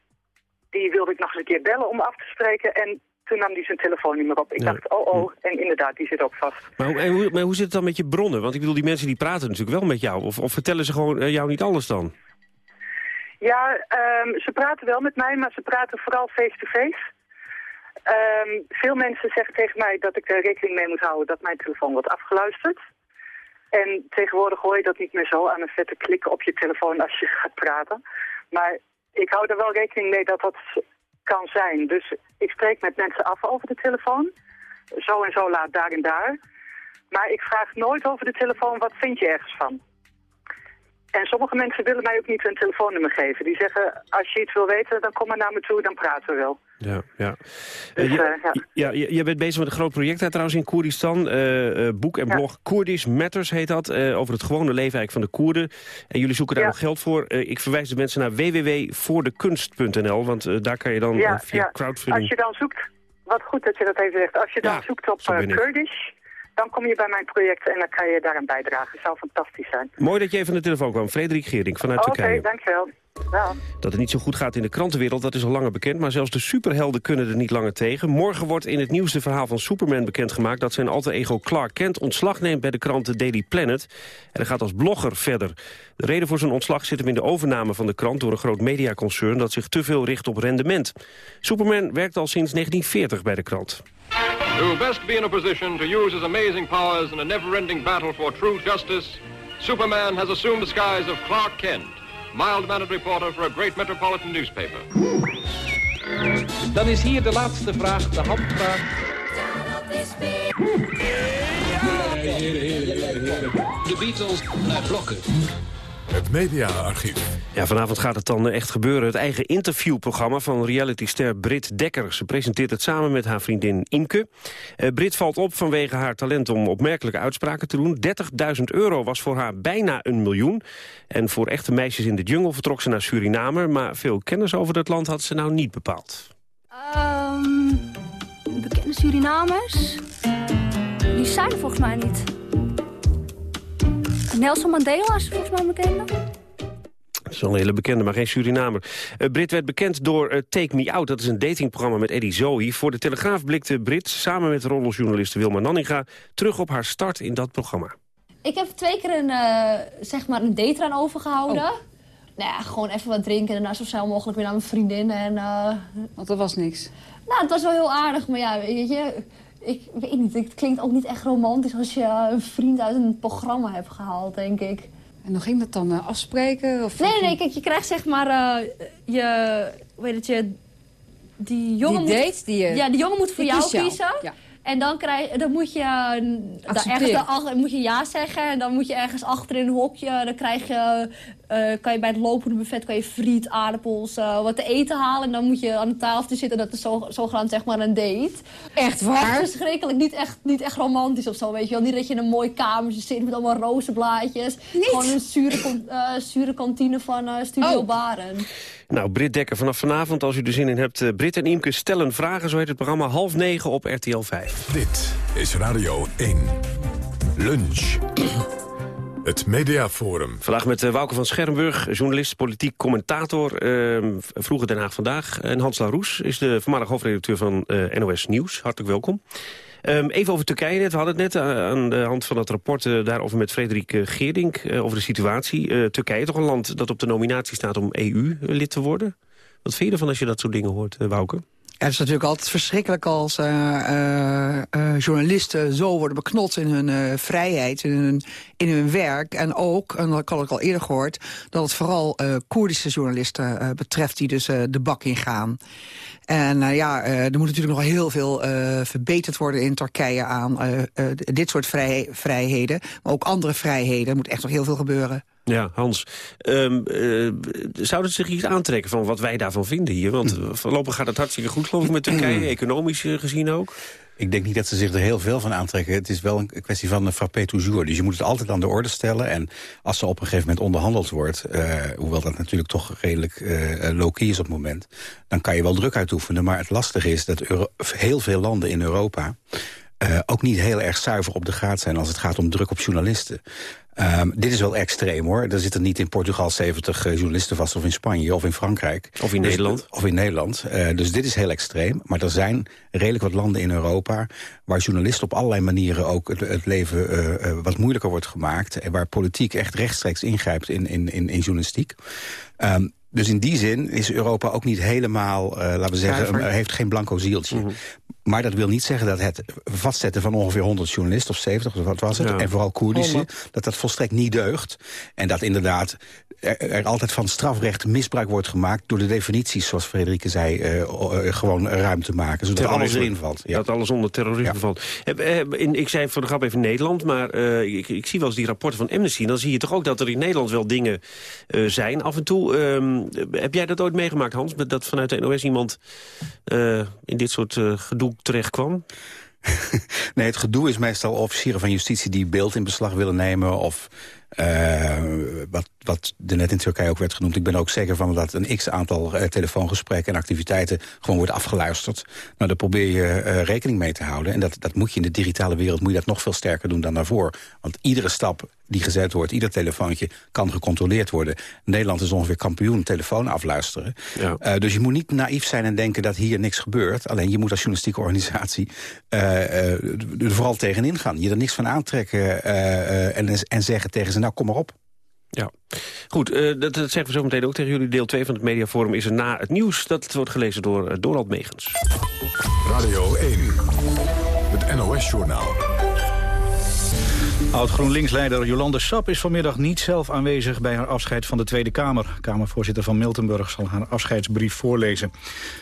die wilde ik nog eens een keer bellen om af te spreken. En toen nam hij zijn telefoon niet meer op. Ik ja. dacht, oh oh, en inderdaad, die zit ook vast. Maar, en hoe, maar hoe zit het dan met je bronnen? Want ik bedoel, die mensen die praten natuurlijk wel met jou. Of, of vertellen ze gewoon uh, jou niet alles dan? Ja, um, ze praten wel met mij, maar ze praten vooral face-to-face. Ehm, veel mensen zeggen tegen mij dat ik er rekening mee moet houden dat mijn telefoon wordt afgeluisterd. En tegenwoordig hoor je dat niet meer zo aan een vette klikken op je telefoon als je gaat praten. Maar ik hou er wel rekening mee dat dat kan zijn. Dus ik spreek met mensen af over de telefoon. Zo en zo laat, daar en daar. Maar ik vraag nooit over de telefoon, wat vind je ergens van? En sommige mensen willen mij ook niet hun telefoonnummer geven. Die zeggen, als je iets wil weten, dan kom maar naar me toe, dan praten we wel. Ja, ja. Dus, Eh, je, eh, ja. ja, je, je bent bezig met een groot project hè, trouwens in Koerdistan. Eh, boek en blog Koerdisch Matters heet dat. over het gewone leven eigenlijk van de Koerden. En jullie zoeken daar nog geld voor. Ik verwijs de mensen naar www.voordekunst.nl. Want daar kan je dan ja, via ja. crowdfunding... Als je dan zoekt, wat goed dat je dat even zegt. Als je dan zoekt op zo. Kurdish, dan kom je bij mijn project en dan kan je daaraan bijdragen. Het zou fantastisch zijn. Mooi dat je even aan de telefoon kwam. Frederik Geering vanuit Oké, Turkije. dankjewel. Dat het niet zo goed gaat in de krantenwereld, dat is al langer bekend. Maar zelfs de superhelden kunnen er niet langer tegen. Morgen wordt in het nieuwste verhaal van Superman bekendgemaakt... dat zijn alter ego Clark Kent ontslag neemt bij de krant The Daily Planet. En hij gaat als blogger verder. De reden voor zijn ontslag zit hem in de overname van de krant... door een groot mediaconcern dat zich te veel richt op rendement. Superman werkt al sinds 1940 bij de krant. To best be in a position to use his amazing powers in a never-ending battle for true justice, Superman has assumed the skies of Clark Kent, mild-mannered reporter for a great metropolitan newspaper. Dan is hier de laatste vraag, de handvraag. De Beatles naar blokken. Het mediaarchief. Ja, vanavond gaat het dan echt gebeuren. Het eigen interviewprogramma van realityster Brit Dekker. Ze presenteert het samen met haar vriendin Imke. Eh, Brit valt op vanwege haar talent om opmerkelijke uitspraken te doen. 30.000 euro was voor haar bijna een miljoen. En voor echte meisjes in de jungle vertrok ze naar Suriname. Maar veel kennis over dat land had ze nou niet bepaald. Ehm bekende Surinamers? Die zijn er volgens mij niet. Nelson Mandela is volgens mij een bekende. Dat is wel een hele bekende, maar geen Surinamer. Eh, Brit werd bekend door eh, Take Me Out. Dat is een datingprogramma met Eddie Zoe. Voor de Telegraaf blikte Brit samen met roddeljournaliste Wilma Nanninga... terug op haar start in dat programma. Ik heb twee keer een, eh, zeg maar een date eraan overgehouden. Nou ja, gewoon even wat drinken en daarna zo snel mogelijk weer naar mijn vriendin. En, eh, Want dat was niks. Nou, het was wel heel aardig, maar ja, weet je... Ik weet niet, het klinkt ook niet echt romantisch als je eh, een vriend uit een programma hebt gehaald, denk ik. En dan ging dat dan eh, afspreken? Of Nee, nee, kijk, je krijgt zeg maar eh, je, heet het, je, die jongen Die moet, date die je- ja, die jongen moet voor die jou kiezen. Ja. En dan, krijg, dan moet je, eh, ergens daarachter- moet je ja zeggen. En dan moet je ergens achter in een hokje. Dan krijg je, eh, kan je bij het lopende buffet kan je friet, aardappels, eh, wat te eten halen. En dan moet je aan de tafel zitten. Dat is zo, zogenaamd zeg maar een date. Echt waar? Verschrikkelijk. Niet echt, niet echt romantisch of zo, weet je wel. Niet dat je in een mooi kamertje zit met allemaal rozenblaadjes. Gewoon een zure, eh, zure kantine van Studio Oh. Baren. Nou, Brit Dekker, vanaf vanavond, als u er zin in hebt... eh, Brit en Imke stellen vragen, zo heet het programma, half negen op RTL 5. Dit is Radio 1. Lunch. Het Mediaforum. Vandaag met Wouke van Schermburg, journalist, politiek commentator... eh, vroeger Den Haag Vandaag. En Hans Laroes is de voormalig hoofdredacteur van eh, NOS Nieuws. Hartelijk welkom. Ehm, even over Turkije net. We hadden het net eh, aan de hand van het rapport eh, daarover met Frederik eh, Geerdink... over de situatie. Turkije toch een land dat op de nominatie staat om EU-lid te worden? Wat vind je ervan als je dat soort dingen hoort, Wouke? Het is natuurlijk altijd verschrikkelijk als eh, eh, eh, journalisten zo worden beknot in hun vrijheid, in hun, in hun werk. En ook, en dat had ik al eerder gehoord, dat het vooral Koerdische journalisten betreft die dus de bak ingaan. En ja, er moet natuurlijk nog heel veel verbeterd worden in Turkije aan dit soort vrij, vrijheden. Maar ook andere vrijheden. Er moet echt nog heel veel gebeuren. Ja, Hans. ehm eh, zou het zich iets aantrekken van wat wij daarvan vinden hier? Want eh, voorlopig gaat het hartstikke goed, geloof ik, met Turkije. Economisch eh, gezien ook. Ik denk niet dat ze zich er heel veel van aantrekken. Het is wel een kwestie van een frappé toujours. Dus je moet het altijd aan de orde stellen. En als er op een gegeven moment onderhandeld wordt... eh, hoewel dat natuurlijk toch redelijk eh low-key is op het moment... dan kan je wel druk uitoefenen. Maar het lastige is dat Euro heel veel landen in Europa... eh, ook niet heel erg zuiver op de graad zijn als het gaat om druk op journalisten. Ehm, dit is wel extreem hoor. Er zitten niet in Portugal 70 eh, journalisten vast of in Spanje of in Frankrijk. Of in Dus- Nederland. Of in Nederland. Eh, dus dit is heel extreem. Maar er zijn redelijk wat landen in Europa... waar journalisten op allerlei manieren ook het, het leven wat moeilijker wordt gemaakt. En waar politiek echt rechtstreeks ingrijpt in, in, in, in journalistiek. Ehm, Dus in die zin is Europa ook niet helemaal, uh, laten we zeggen, heeft geen blanco zieltje. Mhm. Maar dat wil niet zeggen dat het vastzetten van ongeveer 100 journalisten... of 70, of wat was het, Ja. en vooral Koerdische... 100. dat dat volstrekt niet deugt. En dat inderdaad er, er altijd van strafrecht misbruik wordt gemaakt... door de definities, zoals Frederike zei, eh, eh, gewoon ruimte maken. Zodat alles erin valt. Ja. Dat alles onder terrorisme valt. In- ik zei voor de grap even Nederland, maar eh, ik, ik zie wel eens die rapporten van Amnesty. En dan zie je toch ook dat er in Nederland wel dingen eh, zijn af en toe. Ehm, heb jij dat ooit meegemaakt, Hans? met Dat vanuit de NOS iemand eh, in dit soort eh, gedoe terecht kwam? Nee, het gedoe is meestal officieren van justitie die beeld in beslag willen nemen... of eh, wat, wat er net in Turkije ook werd genoemd. Ik ben ook zeker van dat een x-aantal eh, telefoongesprekken en activiteiten... gewoon wordt afgeluisterd. Nou, daar probeer je eh, rekening mee te houden. En dat, dat moet je in de digitale wereld moet je dat nog veel sterker doen dan daarvoor. Want iedere stap die gezet wordt, ieder telefoontje kan gecontroleerd worden. Nederland is ongeveer kampioen telefoon afluisteren. Eh, dus je moet niet naïef zijn en denken dat hier niks gebeurt. Alleen je moet als journalistieke organisatie eh, eh, er vooral tegenin gaan. Je er niks van aantrekken eh, eh, en, en zeggen tegen ze, nou kom maar op. Ja, goed. eh, dat, dat zeggen we zo meteen ook tegen jullie. Deel 2 van het Mediaforum is er na het nieuws. Dat wordt gelezen door uh, Dorald Megens. Radio 1, het NOS-journaal. Oud-GroenLinks-leider Jolande Sap is vanmiddag niet zelf aanwezig bij haar afscheid van de Tweede Kamer. Kamervoorzitter van Miltenburg zal haar afscheidsbrief voorlezen.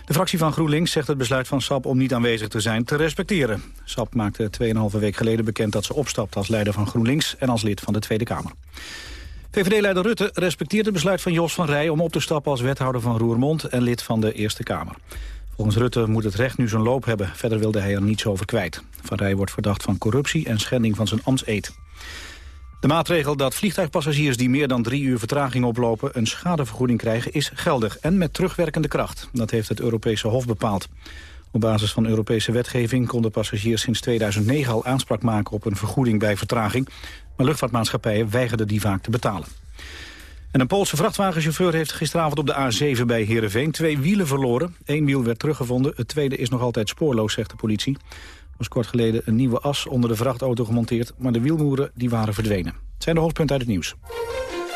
De fractie van GroenLinks zegt het besluit van Sap om niet aanwezig te zijn te respecteren. Sap maakte 2,5 week geleden bekend dat ze opstapt als leider van GroenLinks en als lid van de Tweede Kamer. VVD-leider Rutte respecteert het besluit van Jos van Rij om op te stappen als wethouder van Roermond en lid van de Eerste Kamer. Volgens Rutte moet het recht nu zijn loop hebben. Verder wilde hij er niets over kwijt. Van Rij wordt verdacht van corruptie en schending van zijn ambtseed. De maatregel dat vliegtuigpassagiers die meer dan drie uur vertraging oplopen... een schadevergoeding krijgen is geldig en met terugwerkende kracht. Dat heeft het Europese Hof bepaald. Op basis van Europese wetgeving konden passagiers sinds 2009 al aanspraak maken op een vergoeding bij vertraging. Maar luchtvaartmaatschappijen weigerden die vaak te betalen. En een Poolse vrachtwagenchauffeur heeft gisteravond op de A7 bij Heerenveen twee wielen verloren. Eén wiel werd teruggevonden, het tweede is nog altijd spoorloos, zegt de politie. Er was kort geleden een nieuwe as onder de vrachtauto gemonteerd, maar de wielmoeren die waren verdwenen. Het zijn de hoofdpunten uit het nieuws.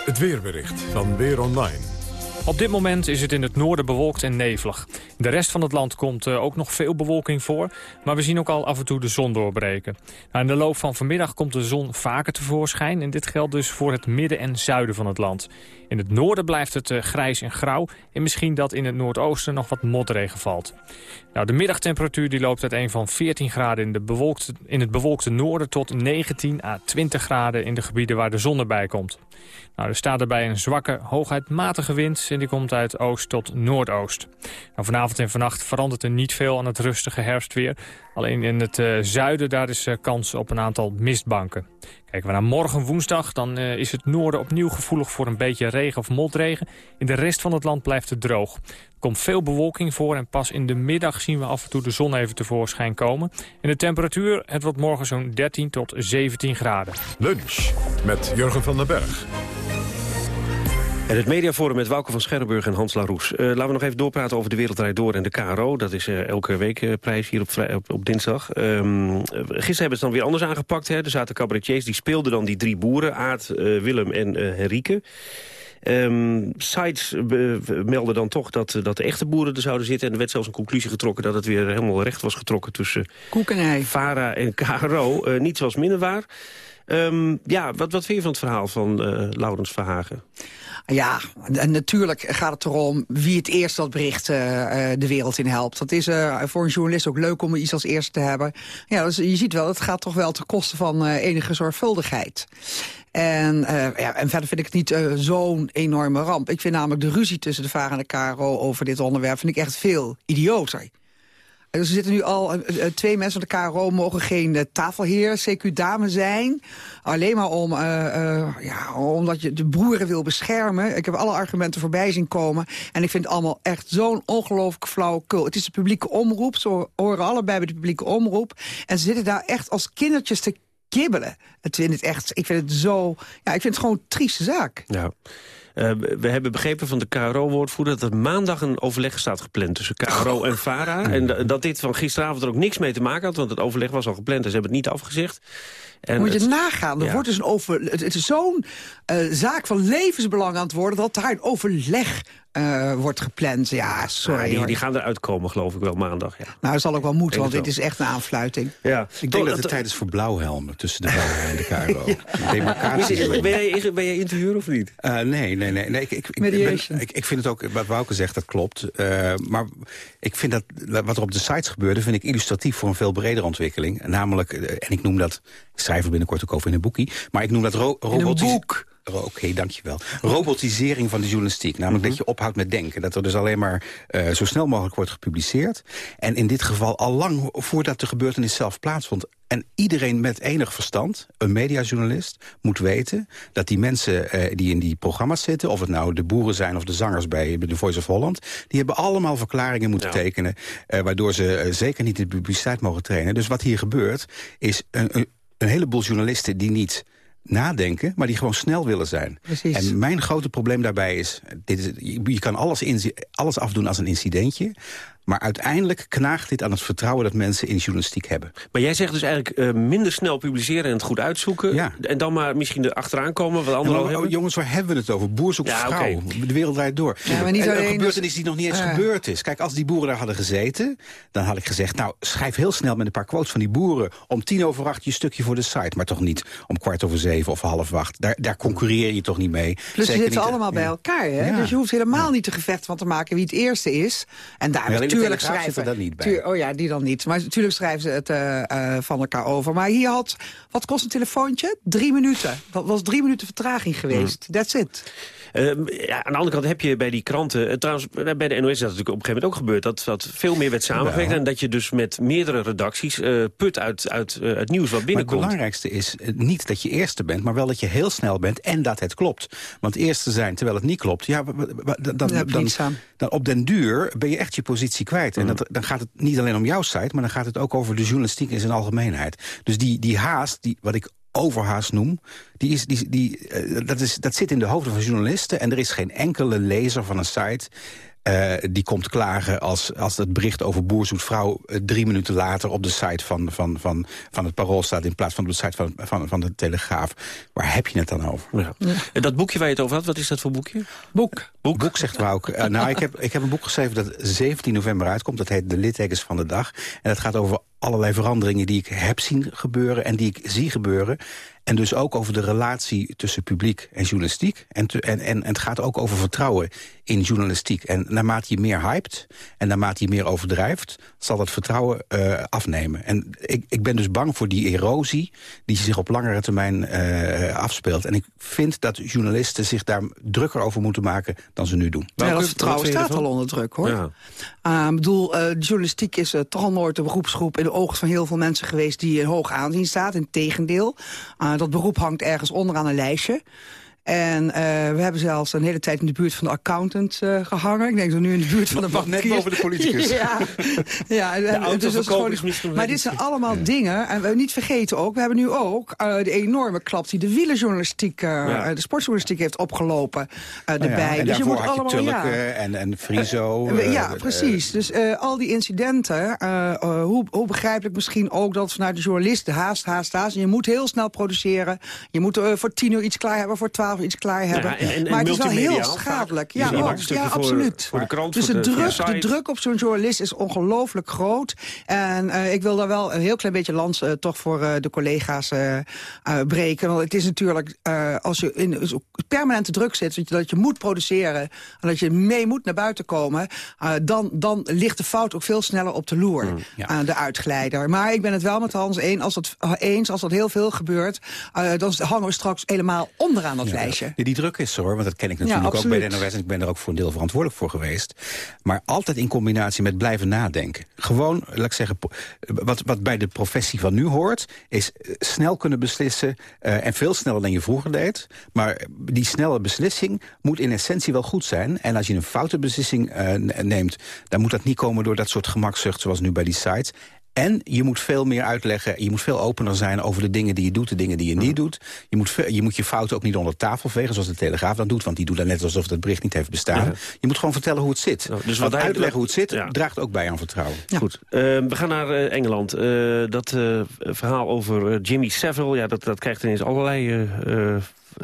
Het weerbericht van Weer Online. Op dit moment is het in het noorden bewolkt en nevelig. De rest van het land komt uh, ook nog veel bewolking voor... maar we zien ook al af en toe de zon doorbreken. Nou, in de loop van vanmiddag komt de zon vaker tevoorschijn... en dit geldt dus voor het midden en zuiden van het land. In het noorden blijft het uh, grijs en grauw... en misschien dat in het noordoosten nog wat motregen valt. Nou, de middagtemperatuur die loopt uiteen van 14 graden in, de bewolkte, in het bewolkte noorden... tot 19 à 20 graden in de gebieden waar de zon erbij komt. Nou, er staat erbij een zwakke, hooguit matige wind... en die komt uit oost tot noordoost. Nou, vanavond en vannacht verandert er niet veel aan het rustige herfstweer. Alleen in het uh, zuiden daar is uh, kans op een aantal mistbanken. Kijken we naar morgen woensdag, dan uh, is het noorden opnieuw gevoelig voor een beetje regen of motregen. In de rest van het land blijft het droog. Er komt veel bewolking voor en pas in de middag zien we af en toe de zon even tevoorschijn komen. En de temperatuur, het wordt morgen zo'n 13 tot 17 graden. Lunch met Jurgen van den Berg. En het mediaforum met Wouke van Scherrenburg en Hans Laroes. Uh, laten we nog even doorpraten over de Wereldrijd Door en de KRO. Dat is uh, elke week uh, prijs hier op, op, op dinsdag. Um, gisteren hebben ze het dan weer anders aangepakt. Hè. Er zaten cabaretiers, die speelden dan die drie boeren. Aad, Willem en Henrike. Um, sites melden dan toch dat, dat de echte boeren er zouden zitten. En er werd zelfs een conclusie getrokken dat het weer helemaal recht was getrokken... tussen Vara en KRO. niet zoals minder waar. Um, ja, wat, wat vind je van het verhaal van Laurens Verhagen? Ja, en natuurlijk gaat het erom wie het eerst dat bericht uh, de wereld in helpt. Dat is uh, voor een journalist ook leuk om iets als eerste te hebben. Ja, dus je ziet wel, het gaat toch wel ten koste van uh, enige zorgvuldigheid. En, ja, en verder vind ik het niet zo'n enorme ramp. Ik vind namelijk de ruzie tussen de VARA en de over dit onderwerp... vind ik echt veel idioter. Er zitten nu al uh, twee mensen van de KRO mogen geen uh, tafelheer, CQ-dame zijn. Alleen maar om, ja, omdat je de boeren wil beschermen. Ik heb alle argumenten voorbij zien komen. En ik vind het allemaal echt zo'n ongelooflijk flauwekul. Het is de publieke omroep, ze horen allebei bij de publieke omroep. En ze zitten daar echt als kindertjes te kibbelen. Ik vind het echt, ik vind het zo, ja, ik vind het gewoon een trieste zaak. Ja. Eh, we hebben begrepen van de KRO-woordvoerder... dat er maandag een overleg staat gepland tussen KRO en VARA. En da- dat dit van gisteravond er ook niks mee te maken had... want het overleg was al gepland en ze hebben het niet afgezegd. En Moet je het- nagaan, er ja. wordt dus een over, het, het is zo'n eh, zaak van levensbelang aan het worden... dat daar een overleg eh, wordt gepland. Ja, sorry. Ah, die, hoor. die gaan eruit komen, geloof ik wel, maandag. Ja. Nou, dat zal ook wel moeten, want dit is echt een aanfluiting. Ja. Ik denk dat het tijd is voor blauwhelmen tussen de VARA en de KRO. Ben Demarcatie. jij, ben, jij, ben jij in te huren of niet? Eh, nee, nee, nee. nee ik, ik, ik, Mediation. ben- ik, ik vind het ook, wat Wouke zegt, dat klopt. Eh, maar ik vind dat, wat er op de sites gebeurde... vind ik illustratief voor een veel bredere ontwikkeling. Namelijk, en ik noem dat... ik schrijf er binnenkort ook over in een boekie... maar ik noem dat ro robotis- boek. Ro- Oké, dankjewel. Robotisering van de journalistiek. Namelijk dat je ophoudt met denken. Dat er dus alleen maar eh, zo snel mogelijk wordt gepubliceerd. En in dit geval al lang voordat de gebeurtenis zelf plaatsvond. En iedereen met enig verstand, een mediajournalist, moet weten... dat die mensen eh, die in die programma's zitten... of het nou de boeren zijn of de zangers bij de Voice of Holland... die hebben allemaal verklaringen moeten tekenen... eh, waardoor ze eh, zeker niet de publiciteit mogen trainen. Dus wat hier gebeurt, is een, een, een heleboel journalisten die niet nadenken, maar die gewoon snel willen zijn. Precies. En mijn grote probleem daarbij is, dit is je, je kan alles, alles afdoen als een incidentje... maar uiteindelijk knaagt dit aan het vertrouwen dat mensen in journalistiek hebben. Maar jij zegt dus eigenlijk eh, minder snel publiceren en het goed uitzoeken. Ja. En dan maar misschien er achteraan komen wat Ja, anderen maar, al hebben. jongens, waar hebben we het over? Boer zoekt Ja, vrouw. De wereld draait door. Ja, maar niet En alleen een gebeurtenis dus- die nog niet eens gebeurd is. Kijk, als die boeren daar hadden gezeten... dan had ik gezegd, nou, schrijf heel snel met een paar quotes van die boeren... om tien over acht je stukje voor de site. Maar toch niet om kwart over zeven of half acht. Daar, daar concurreer je toch niet mee. Plus Zeker ze zitten allemaal bij Ja. elkaar, hè? Ja. Dus je hoeft helemaal niet te gevecht van te maken wie het eerste is. En daar natuurlijk Zit schrijven... dan niet bij. Tuur- oh ja, die dan niet. Maar natuurlijk schrijven ze het eh, eh, van elkaar over. Maar hier had... Wat kost een telefoontje? Drie minuten. Dat was drie minuten vertraging geweest. Mm. That's it. Ehm, ja, aan de andere kant heb je bij die kranten... eh, trouwens, bij de NOS is dat natuurlijk op een gegeven moment ook gebeurd... dat, dat veel meer werd samengewerkt... En dat je dus met meerdere redacties eh, put uit, uit eh, het nieuws wat Maar het binnenkomt. belangrijkste is eh, niet dat je eerste bent, maar wel dat je heel snel bent en dat het klopt. Want eerste zijn terwijl het niet klopt, ja, dan, dan, Daar heb je dan, niets aan. dan op den duur ben je echt je positie kwijt. Mm. En dat, dan gaat het niet alleen om jouw site, maar dan gaat het ook over de journalistiek in zijn algemeenheid. Dus die, die haast, die, wat ik overhaast noem, die is, die, die, eh, dat, is, dat zit in de hoofden van journalisten... en er is geen enkele lezer van een site... eh, die komt klagen als, als het bericht over boer zoekt vrouw... eh, drie minuten later op de site van, van, van, van het Parool staat... in plaats van op de site van, van, van de Telegraaf. Waar heb je het dan over? Ja. En dat boekje waar je het over had, wat is dat voor boekje? Boek. Boek, zegt Wouke. Eh, nou, ik heb, ik heb een boek geschreven dat 17 november uitkomt. Dat heet De littekens van de dag. En dat gaat over allerlei veranderingen die ik heb zien gebeuren... en die ik zie gebeuren. En dus ook over de relatie tussen publiek en journalistiek. En, te- en, en, en het gaat ook over vertrouwen in journalistiek. En naarmate je meer hypt en naarmate je meer overdrijft... zal dat vertrouwen eh, afnemen. En ik, ik ben dus bang voor die erosie... die zich op langere termijn eh, afspeelt. En ik vind dat journalisten zich daar drukker over moeten maken... dan ze nu doen. Ja, dat vertrouwen staat al onder druk, hoor. Ja. Uh, ik bedoel, eh, journalistiek is toch al nooit een beroepsgroep... in de ogen van heel veel mensen geweest die in hoog aanzien staat. Integendeel, uh, dat beroep hangt ergens onderaan een lijstje. En eh, we hebben zelfs een hele tijd in de buurt van de accountant eh, gehangen. Ik denk zo nu in de buurt van de Nog net boven de politicus. ja, ja en- en- autoverkoop dus dat is gewoon- is Maar dit zijn allemaal dingen. En we niet vergeten ook, we hebben nu ook eh, de enorme klap... die de wielerjournalistiek, Ja. de sportjournalistiek heeft opgelopen Nou ja, erbij. en dus je moet had allemaal... Tulke ja. en, en Friso. Ja, precies. Dus al die incidenten, hoe, hoe begrijpelijk misschien ook dat vanuit de journalist de haast, haast, haast. En je moet heel snel produceren. Je moet voor tien uur iets klaar hebben, voor twaalf uur iets klaar hebben. en- en- en maar het is wel heel schadelijk. Dus Ja, stukje ja absoluut. voor de krant, dus de, druk, de druk op zo'n journalist is ongelooflijk groot. En eh, ik wil daar wel een heel klein beetje lans eh, toch voor eh, de collega's breken. Want het is natuurlijk, als je in permanente druk zit... dat je, dat je moet produceren en dat je mee moet naar buiten komen... dan, dan ligt de fout ook veel sneller op de loer aan de uitgeleider. Maar ik ben het wel met Hans eens. Als dat, eens, als dat heel veel gebeurt... dan hangen we straks helemaal onderaan dat Ja, lijstje. Die, die druk is hoor, want dat ken ik natuurlijk ook bij de NOS... en ik ben er ook voor een deel verantwoordelijk voor geweest. Maar altijd in combinatie met blijven nadenken. Gewoon, laat ik zeggen, wat, wat bij de professie van nu hoort... is eh, snel kunnen beslissen eh, en veel sneller dan je vroeger deed. Maar die snelle beslissing moet in essentie wel goed zijn. En als je een foute beslissing eh, neemt... dan moet dat niet komen door dat soort gemakzucht zoals nu bij die sites... En je moet veel meer uitleggen, je moet veel opener zijn over de dingen die je doet, de dingen die je niet doet. Je moet, je moet je fouten ook niet onder tafel vegen, zoals de Telegraaf dat doet. Want die doet dan net alsof het bericht niet heeft bestaan. Ja. Je moet gewoon vertellen hoe het zit. dus dus wat uitleggen hoe het zit, Ja. draagt ook bij aan vertrouwen. Goed, Eh, we gaan naar eh, Engeland. Eh, dat verhaal over Jimmy Savile, ja, dat, dat krijgt ineens allerlei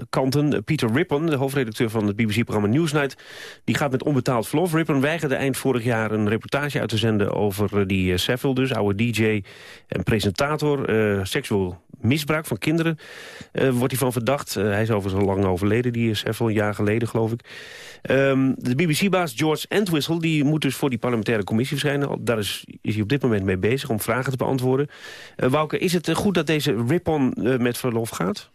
kanten. Eh, Peter Rippon, de hoofdredacteur van het BBC-programma Newsnight... die gaat met onbetaald verlof. Rippon weigerde eind vorig jaar een reportage uit te zenden... over eh, die eh, Savile dus, oude DJ en presentator. seksueel misbruik van kinderen wordt hij van verdacht. Hij is overigens al lang overleden, die is Savile, een jaar geleden geloof ik. Ehm, de BBC-baas George Entwistle die moet dus voor die parlementaire commissie verschijnen. Daar is, is hij op dit moment mee bezig om vragen te beantwoorden. Wouke, is het goed dat deze Ripon eh, met verlof gaat?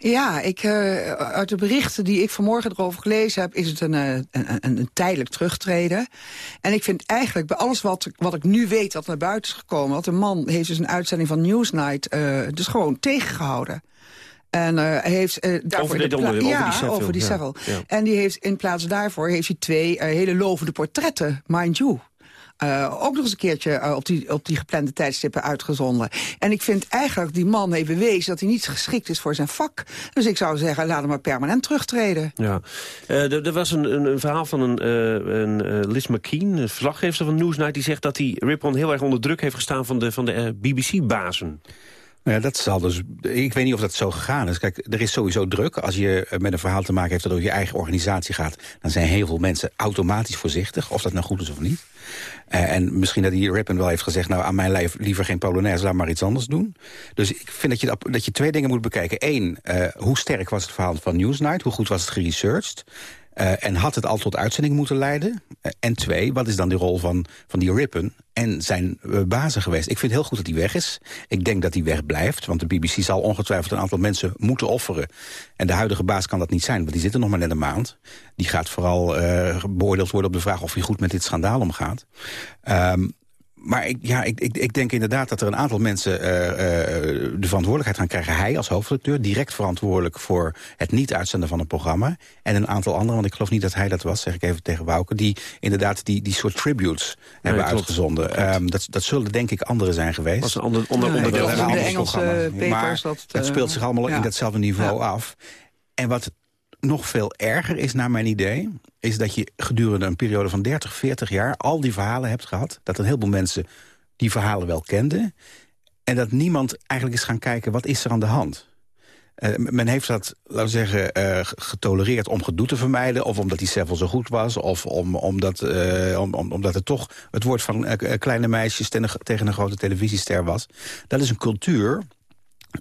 Ja, ik, eh, uit de berichten die ik vanmorgen erover gelezen heb... is het een, eh, een, een, een tijdelijk terugtreden. En ik vind eigenlijk bij alles wat, wat ik nu weet dat naar buiten is gekomen... want de man heeft dus een uitzending van Newsnight eh, dus gewoon tegengehouden. En hij heeft daarvoor Over de over ja, die over die ja, ja. En die heeft in plaats daarvoor heeft hij twee hele lovende portretten, mind you. Eh, ook nog eens een keertje eh, op, die, op die geplande tijdstippen uitgezonden. En ik vind eigenlijk, die man heeft bewezen dat hij niet geschikt is voor zijn vak. Dus ik zou zeggen, laat hem maar permanent terugtreden. Ja. Eh, er, was een, een, een verhaal van een, een Liz McKean, een verslaggever van Newsnight... die zegt dat hij Ripon heel erg onder druk heeft gestaan van de, van de BBC-bazen. Ja, dat zal dus. Ik weet niet of dat zo gegaan is. Kijk, er is sowieso druk. Als je eh, met een verhaal te maken heeft dat over je eigen organisatie gaat, dan zijn heel veel mensen automatisch voorzichtig, of dat nou goed is of niet. Eh, en misschien dat die Rippon wel heeft gezegd, nou aan mijn lijf liever geen Polonaise, laat maar iets anders doen. Dus ik vind dat je, dat, dat je twee dingen moet bekijken. Eén, eh, hoe sterk was het verhaal van Newsnight? Hoe goed was het geresearched? Eh, en had het al tot uitzending moeten leiden? Eh, en twee, wat is dan de rol van, van die Rippon en zijn eh, bazen geweest? Ik vind heel goed dat hij weg is. Ik denk dat hij weg blijft, want de BBC zal ongetwijfeld een aantal mensen moeten offeren. En de huidige baas kan dat niet zijn, want die zit er nog maar net een maand. Die gaat vooral beoordeeld worden op de vraag of hij goed met dit schandaal omgaat. Ehm, maar ik, ja, ik, ik, ik denk inderdaad dat er een aantal mensen eh, eh, de verantwoordelijkheid gaan krijgen. Hij als hoofdredacteur, direct verantwoordelijk voor het niet uitzenden van een programma. En een aantal anderen, want ik geloof niet dat hij dat was, zeg ik even tegen Wouke... die inderdaad die, die soort tributes hebben klopt. uitgezonden. Ehm, dat, dat zullen denk ik anderen zijn geweest. Was een ander, onder, Ja, van geloof de Engelse papers Maar dat, dat eh, speelt zich allemaal ja. in datzelfde niveau af. En wat nog veel erger is naar mijn idee... is dat je gedurende een periode van 30, 40 jaar... al die verhalen hebt gehad. Dat een heleboel mensen die verhalen wel kenden. En dat niemand eigenlijk is gaan kijken, wat is er aan de hand? Eh, men heeft dat, laten we zeggen, eh, getolereerd om gedoe te vermijden... of omdat die Seville zo goed was... of om, omdat, eh, om, om- omdat het toch het woord van kleine meisjes... tegen een grote televisiester was. Dat is een cultuur,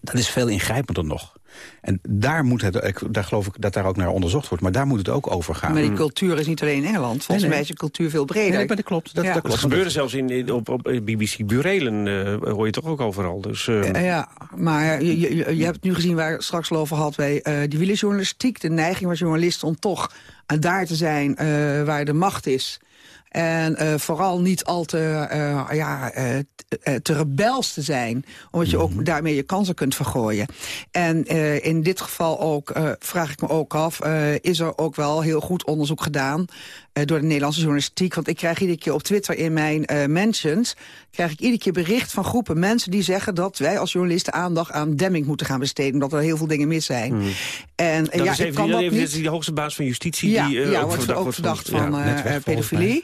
dat is veel ingrijpender nog. En daar, moet het, ik- daar geloof ik dat daar ook naar onderzocht wordt... maar daar moet het ook over gaan. Maar die cultuur is niet alleen in Engeland. Volgens nee. mij is de cultuur veel breder. Nee, maar dat klopt. Dat, Ja. dat Dat klopt. gebeurde zelfs in, in- op, op BBC Burelen, eh, hoor je toch ook overal. Dus, eh, ja, maar je, je, je hebt het nu gezien waar ik straks al over had... bij eh die wielerjournalistiek, de neiging van journalisten... om toch daar te zijn eh, waar de macht is... En eh, vooral niet al te, eh, ja, eh, te rebels te zijn. Omdat je ook daarmee je kansen kunt vergooien. En in dit geval ook, vraag ik me ook af... is er ook wel heel goed onderzoek gedaan door de Nederlandse journalistiek. Want ik krijg iedere keer op Twitter in mijn eh, mentions... krijg ik iedere keer bericht van groepen mensen die zeggen... dat wij als journalisten aandacht aan Demming moeten gaan besteden... omdat er heel veel dingen mis zijn. En eh, dat ja, is ik kan die, dat even niet... die hoogste baas van justitie... Ja, die eh, ja ook wordt verdacht ook wordt verdacht van, ja, eh, eh, pedofilie.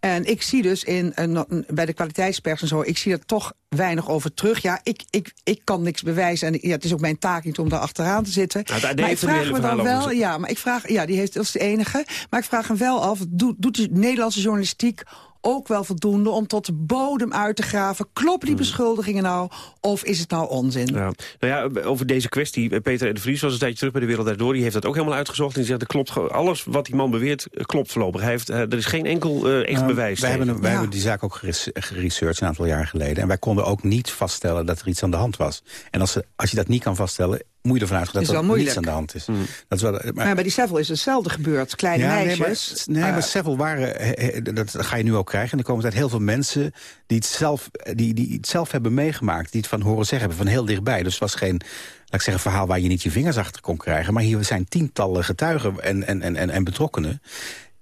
En ik zie dus in, eh, bij de kwaliteitspers en zo... ik zie er toch weinig over terug. Ja, ik, ik, ik kan niks bewijzen. En ja, het is ook mijn taak niet om daar achteraan te zitten. Nou, maar ik vraag me dan wel... Ja, maar ik vraag, ja, die heeft, dat is de enige. Maar ik vraag hem wel af, doet, de Nederlandse journalistiek ook wel voldoende om tot de bodem uit te graven. Kloppen die beschuldigingen nou? Of is het nou onzin? Ja. Nou ja, over deze kwestie, eh, Peter de Vries was een tijdje terug bij de Wereld Daardoor. Die heeft dat ook helemaal uitgezocht. En die zegt, er klopt, gewoon- alles wat die man beweert, eh, klopt voorlopig. Hij heeft, eh, er is geen enkel eh, echt Nou, bewijs. Wij, hebben, wij hebben die zaak ook geres- geresearched een aantal jaar geleden. En wij konden ook niet vaststellen dat er iets aan de hand was. En als, ze- als je dat niet kan vaststellen, moet je ervan uitgaan dat er niets moeilijk. aan de hand is. Hmm. Dat is wel, maar, Maar bij die Seville is hetzelfde gebeurd. Kleine ja, nee, meisjes. maar, nee, maar Eh, Seville waren, he- he- dat ga je nu ook En er komen tijd heel veel mensen die het, zelf, die, die het zelf hebben meegemaakt. Die het van horen zeggen hebben, van heel dichtbij. Dus het was geen, laat ik zeggen, verhaal waar je niet je vingers achter kon krijgen. Maar hier zijn tientallen getuigen en, en, en, en, en betrokkenen.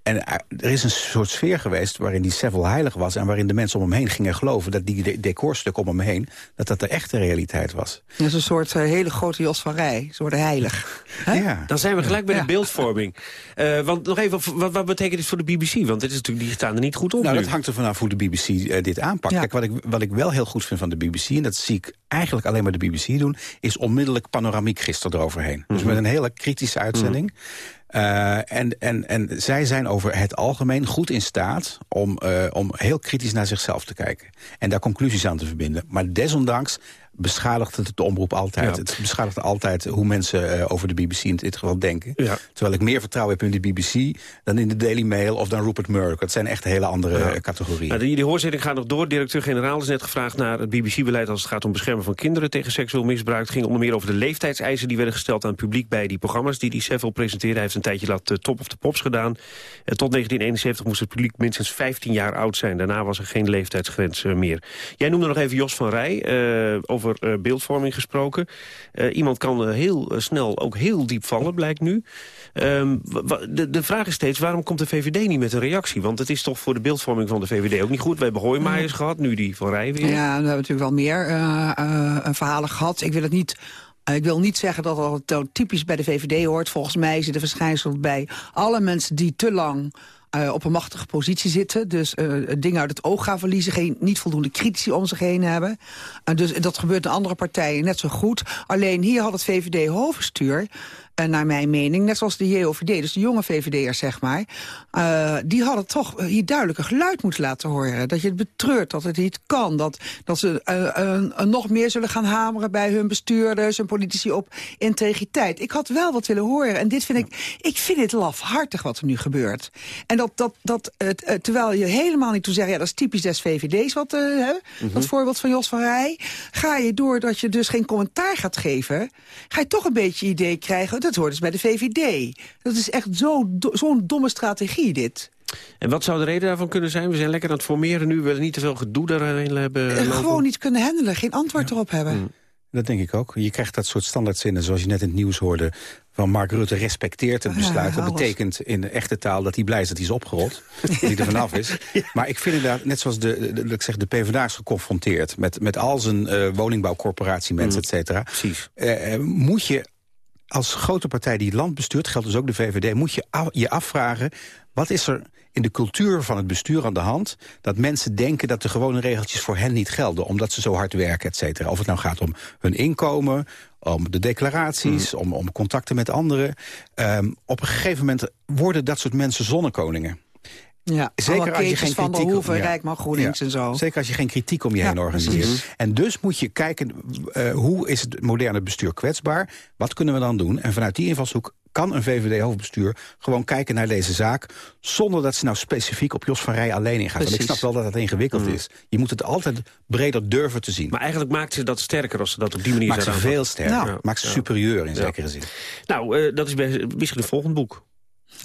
En er is een soort sfeer geweest waarin die Seville heilig was... en waarin de mensen om hem heen gingen geloven... dat die de decorstuk om hem heen, dat dat de echte realiteit was. Dat is een soort uh, hele grote Jos van Rij. Ze worden heilig. Ja. Dan zijn we gelijk bij de beeldvorming. Uh, want nog even, wat, wat, betekent dit voor de BBC? Want dit is natuurlijk, die staan er niet goed op Nou, nu. dat hangt er vanaf hoe de BBC uh, dit aanpakt. Ja. Kijk, wat ik, wat ik wel heel goed vind van de BBC... en dat zie ik eigenlijk alleen maar de BBC doen... is onmiddellijk panoramiek gisteren eroverheen. Dus met een hele kritische uitzending... Uh, en, en, en zij zijn over het algemeen goed in staat om, uh, om heel kritisch naar zichzelf te kijken. En daar conclusies aan te verbinden. Maar desondanks beschadigt het de omroep altijd. Ja. Het beschadigt altijd hoe mensen uh, over de BBC in dit geval denken. Ja. Terwijl ik meer vertrouwen heb in de BBC dan in de Daily Mail of dan Rupert Murdoch. Dat zijn echt hele andere ja. categorieën. Nou, die, die hoorzitting gaat nog door. Directeur-generaal is net gevraagd naar het BBC-beleid... als het gaat om beschermen van kinderen tegen seksueel misbruik. Het ging onder meer over de leeftijdseisen die werden gesteld aan het publiek... bij die programma's die die Seville presenteerde. Hij heeft een tijdje laat uh, Top of the Pops gedaan. En tot 1971 moest het publiek minstens 15 jaar oud zijn. Daarna was er geen leeftijdsgrens uh, meer. Jij noemde nog even Jos van Rij uh, over beeldvorming gesproken. iemand kan heel snel ook heel diep vallen, blijkt nu. Um, de, de vraag is steeds, waarom komt de VVD niet met een reactie? Want het is toch voor de beeldvorming van de VVD ook niet goed. We hebben Hoijmaijers mm. gehad, nu die van Rij weer. Ja, we hebben natuurlijk wel meer verhalen gehad. Ik wil het niet... Ik wil niet zeggen dat dat typisch bij de VVD hoort. Volgens mij zit de verschijnsel bij alle mensen die te lang uh, op een machtige positie zitten. Dus uh, dingen uit het oog gaan verliezen. Geen, niet voldoende critici om zich heen hebben. Uh, dus dat gebeurt in andere partijen net zo goed. Alleen hier had het VVD-hoofdbestuur... En naar mijn mening, net zoals de JOVD, dus de jonge VVD'ers zeg maar... Uh, die hadden toch hier duidelijk een geluid moeten laten horen. Dat je het betreurt, dat het niet kan. Dat, dat ze uh, uh, nog meer zullen gaan hameren bij hun bestuurders... en politici op integriteit. Ik had wel wat willen horen. En dit vind ik, ik vind het lafhartig wat er nu gebeurt. En dat, dat, dat terwijl je helemaal niet toe zegt... ja, dat is typisch des VVD's, wat, hè, mm -hmm. dat voorbeeld van Jos van Rij... ga je door dat je dus geen commentaar gaat geven... ga je toch een beetje idee krijgen dat hoort dus bij de VVD. Dat is echt zo'n zo domme strategie, dit. En wat zou de reden daarvan kunnen zijn? We zijn lekker aan het formeren nu, we willen niet te veel gedoe daarin hebben. Uh, gewoon niet kunnen handelen, geen antwoord ja. erop hebben. Mm. Dat denk ik ook. Je krijgt dat soort standaardzinnen, zoals je net in het nieuws hoorde... van Mark Rutte respecteert het besluit. Ja, dat betekent in de echte taal dat hij blij is dat hij is opgerold. dat hij er vanaf is. Ja. Maar ik vind inderdaad, net zoals de, de, de, ik zeg, de PvdA is geconfronteerd... met, met al zijn uh, woningbouwcorporatie, mensen, mm. et cetera. Precies. Uh, moet je als grote partij die land bestuurt, geldt dus ook de VVD... moet je af, je afvragen, wat is er in de cultuur van het bestuur aan de hand... dat mensen denken dat de gewone regeltjes voor hen niet gelden... omdat ze zo hard werken, et cetera. Of het nou gaat om hun inkomen, om de declaraties... Mm. Om, om contacten met anderen. Um, op een gegeven moment worden dat soort mensen zonnekoningen. Ja, zeker als je geen van kritiek, de Hoeven, ja, Rijkman, GroenLinks ja, en zo. Zeker als je geen kritiek om je ja, heen organiseert. Precies. En dus moet je kijken, uh, hoe is het moderne bestuur kwetsbaar? Wat kunnen we dan doen? En vanuit die invalshoek kan een VVD-hoofdbestuur gewoon kijken naar deze zaak... zonder dat ze nou specifiek op Jos van Rij alleen ingaan. Want ik snap wel dat dat ingewikkeld mm. is. Je moet het altijd breder durven te zien. Maar eigenlijk maakt ze dat sterker als ze dat op die manier maakt zijn ze veel sterker. Nou, maakt ze superieur in zekere zin. Nou, uh, dat is misschien het volgende boek.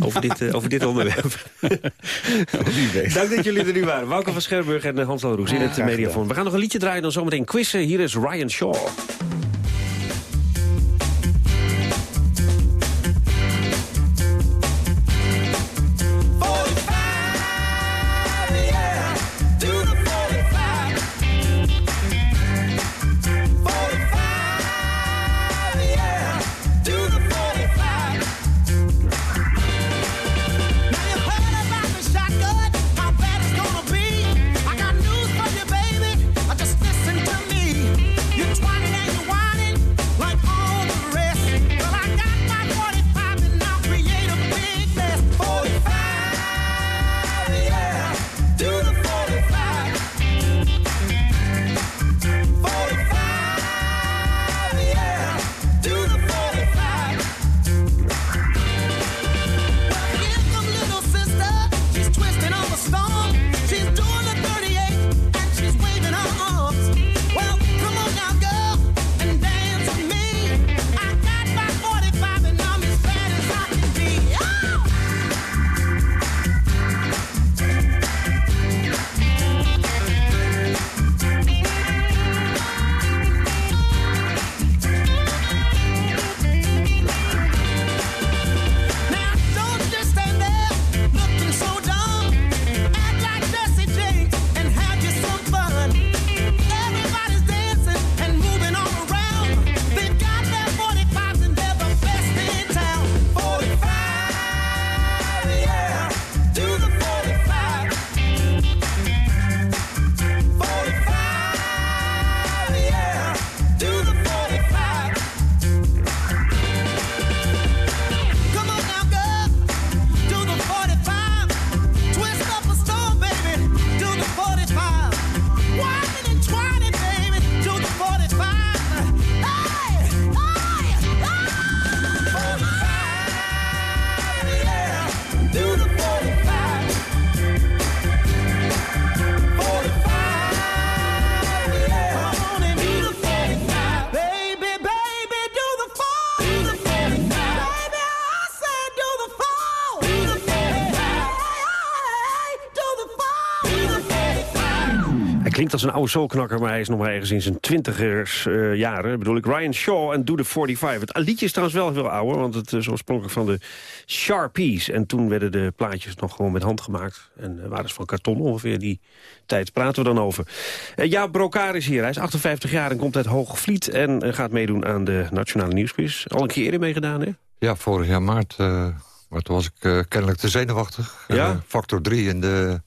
Over dit, uh, over dit onderwerp. Dank dat jullie er nu waren. Wouter van Scherburg en Hans Roes in het Mediafoon. We gaan nog een liedje draaien, dan zometeen quizzen. Hier is Ryan Shaw. Als een oude soulknakker, maar hij is nog maar ergens in zijn twintigers eh, jaren. Bedoel ik Ryan Shaw en Do the 45. Het liedje is trouwens wel veel ouder, want het is oorspronkelijk van de Sharpies. En toen werden de plaatjes nog gewoon met hand gemaakt. En uh, waren ze van karton ongeveer, die tijd praten we dan over. Uh, ja, Brokaar is hier. Hij is 58 jaar en komt uit Hoogvliet en gaat meedoen aan de Nationale Nieuwsquiz. Al een keer eerder meegedaan, hè? Ja, vorig jaar maart. maar toen was ik kennelijk te zenuwachtig. Ja? factor 3 in de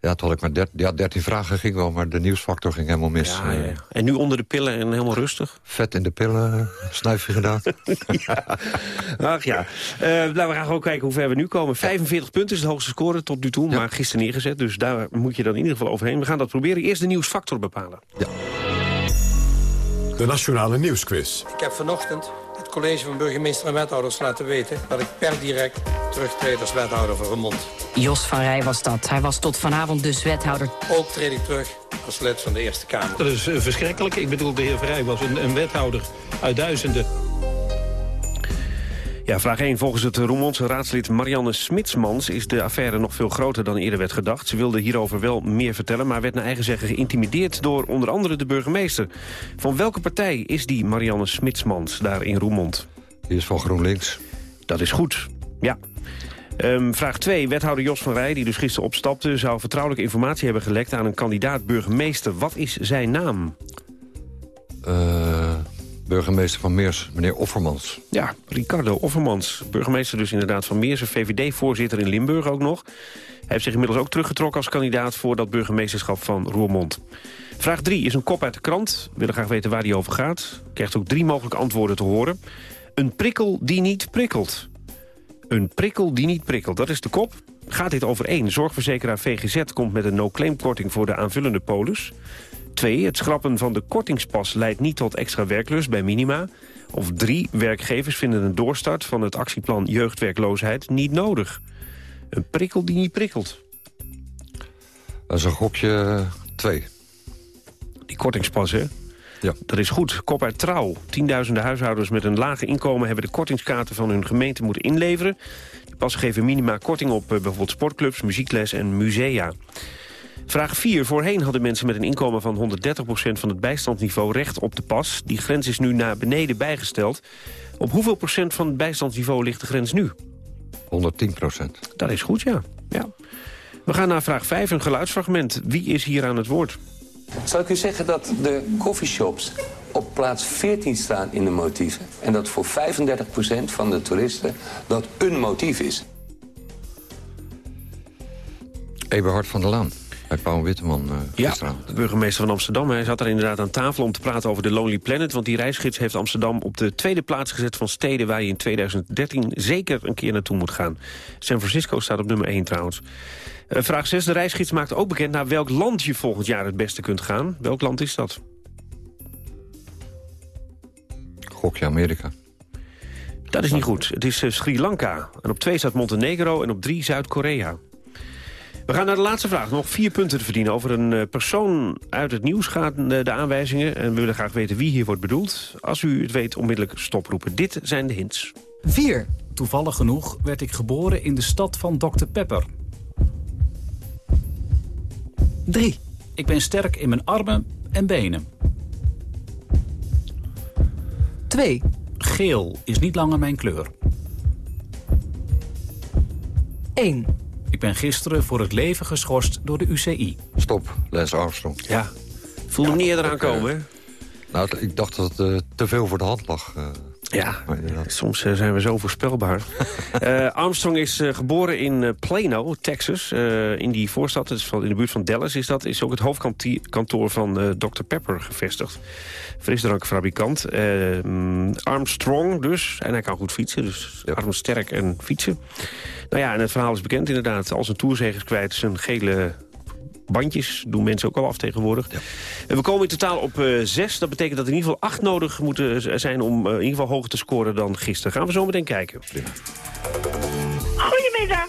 ja, toen had ik maar 13, ja, 13 vragen ging wel, maar de nieuwsfactor ging helemaal mis. Ja, ja. En nu onder de pillen en helemaal rustig? Vet in de pillen, snuifje gedaan. ja. Ach ja. Uh, nou, we gaan gewoon kijken hoe ver we nu komen. 45 punten is het hoogste score tot nu toe, ja. maar gisteren neergezet. Dus daar moet je dan in ieder geval overheen. We gaan dat proberen. Eerst de nieuwsfactor bepalen. Ja. De Nationale Nieuwsquiz. Ik heb vanochtend college van burgemeester en wethouders laten weten... dat ik per direct terugtreed als wethouder van Remond. Jos van Rij was dat. Hij was tot vanavond dus wethouder. Ook treed ik terug als lid van de Eerste Kamer. Dat is uh, verschrikkelijk. Ik bedoel, de heer Vrij was een, een wethouder uit duizenden. Ja, vraag 1. Volgens het Roermondse raadslid Marianne Smitsmans... is de affaire nog veel groter dan eerder werd gedacht. Ze wilde hierover wel meer vertellen... maar werd naar eigen zeggen geïntimideerd door onder andere de burgemeester. Van welke partij is die Marianne Smitsmans daar in Roermond? Die is van GroenLinks. Dat is goed, ja. Um, vraag 2. Wethouder Jos van Rij, die dus gisteren opstapte... zou vertrouwelijke informatie hebben gelekt aan een kandidaat burgemeester. Wat is zijn naam? Uh, burgemeester van Meers, meneer Offermans. Ja, Ricardo Offermans. Burgemeester dus inderdaad van Meers, VVD-voorzitter in Limburg ook nog. Hij heeft zich inmiddels ook teruggetrokken als kandidaat... voor dat burgemeesterschap van Roermond. Vraag 3 is een kop uit de krant. We willen graag weten waar die over gaat. Krijgt ook drie mogelijke antwoorden te horen. Een prikkel die niet prikkelt. Een prikkel die niet prikkelt, dat is de kop. Gaat dit over één? Zorgverzekeraar VGZ komt met een no-claim-korting voor de aanvullende polis. 2. Het schrappen van de kortingspas leidt niet tot extra werklust bij minima. Of 3. Werkgevers vinden een doorstart van het actieplan jeugdwerkloosheid niet nodig. Een prikkel die niet prikkelt. Dat is een gokje 2. Die kortingspas, hè? Ja. Dat is goed. Kop uit trouw. Tienduizenden huishoudens met een lage inkomen... hebben de kortingskaarten van hun gemeente moeten inleveren. Die pas geven minima korting op uh, bijvoorbeeld sportclubs, muziekles en musea. Vraag 4. Voorheen hadden mensen met een inkomen van 130% van het bijstandsniveau recht op de pas. Die grens is nu naar beneden bijgesteld. Op hoeveel procent van het bijstandsniveau ligt de grens nu? 110% Dat is goed, ja. ja. We gaan naar vraag 5, een geluidsfragment. Wie is hier aan het woord? Zal ik u zeggen dat de coffeeshops op plaats 14 staan in de motieven... en dat voor 35% van de toeristen dat een motief is? Eberhard van der Laan. Bij Paul Witteman uh, ja, de burgemeester van Amsterdam. Hij zat er inderdaad aan tafel om te praten over de Lonely Planet. Want die reisgids heeft Amsterdam op de tweede plaats gezet van steden... waar je in 2013 zeker een keer naartoe moet gaan. San Francisco staat op nummer 1 trouwens. Uh, vraag 6. De reisgids maakt ook bekend naar welk land je volgend jaar het beste kunt gaan. Welk land is dat? Gokje Amerika. Dat is niet goed. Het is uh, Sri Lanka. En op 2 staat Montenegro en op 3 Zuid-Korea. We gaan naar de laatste vraag. Nog vier punten te verdienen. Over een uh, persoon uit het nieuws gaan de aanwijzingen. En we willen graag weten wie hier wordt bedoeld. Als u het weet, onmiddellijk stoproepen. Dit zijn de hints. 4. Toevallig genoeg werd ik geboren in de stad van Dr. Pepper. 3. Ik ben sterk in mijn armen en benen. 2. Geel is niet langer mijn kleur. 1. Ik ben gisteren voor het leven geschorst door de UCI. Stop, Lance Armstrong. Ja, voelde ja, niet eerder aankomen, hè? Nou, ik dacht dat het uh, te veel voor de hand lag. Uh, ja, soms uh, zijn we zo voorspelbaar. Armstrong is geboren in Plano, Texas. in die voorstad, dus van, in de buurt van Dallas is dat. Is ook het hoofdkantoor van Dr. Pepper gevestigd. Frisdrankfabrikant. Armstrong dus. En hij kan goed fietsen, dus ja. arm sterk en fietsen. Nou ja, en het verhaal is bekend inderdaad. Als een toerzegers kwijt zijn gele bandjes. Doen mensen ook al af tegenwoordig. Ja. En we komen in totaal op uh, zes. Dat betekent dat er in ieder geval acht nodig moeten zijn... om uh, in ieder geval hoger te scoren dan gisteren. Gaan we zo meteen kijken. Goedemiddag.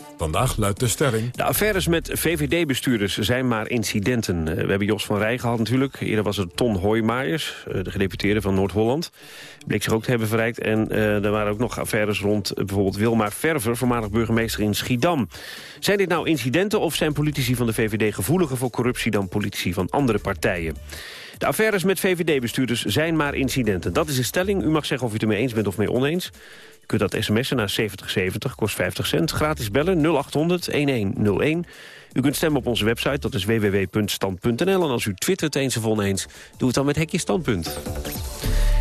Vandaag luidt de stelling... De affaires met VVD-bestuurders zijn maar incidenten. Eh, We hebben Jos van Rij gehad natuurlijk. Eerder was het Ton Hoijmaijers, eh, de gedeputeerde van Noord-Holland. Bleek zich ook te hebben verrijkt. En eh, er waren ook nog affaires rond bijvoorbeeld Wilmar Verver... voormalig burgemeester in Schiedam. Zijn dit nou incidenten of zijn politici van de VVD gevoeliger voor corruptie... dan politici van andere partijen? De affaires met VVD-bestuurders zijn maar incidenten. Dat is een stelling. U mag zeggen of u het ermee eens bent of mee oneens. U kunt dat sms'en naar 7070, kost 50 cent. Gratis bellen 0800-1101. U kunt stemmen op onze website, dat is www.stand.nl. En als u twittert eens of oneens, doe het dan met hekje standpunt.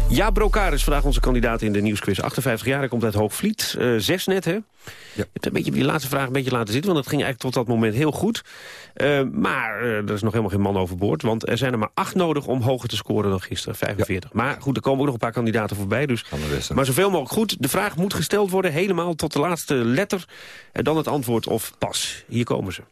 Ja, Brokaar is vandaag onze kandidaat in de nieuwsquiz. 58 jaar, hij komt uit Hoogvliet. Eh zes net, hè? Je hebt een beetje die laatste vraag een beetje laten zitten... want dat ging eigenlijk tot dat moment heel goed. Eh, maar eh, er is nog helemaal geen man overboord... want er zijn er maar acht nodig om hoger te scoren dan gisteren, 45. Maar goed, er komen ook nog een paar kandidaten voorbij. Dus, maar zoveel mogelijk goed. De vraag moet gesteld worden, helemaal tot de laatste letter... en dan het antwoord of pas. Hier komen ze.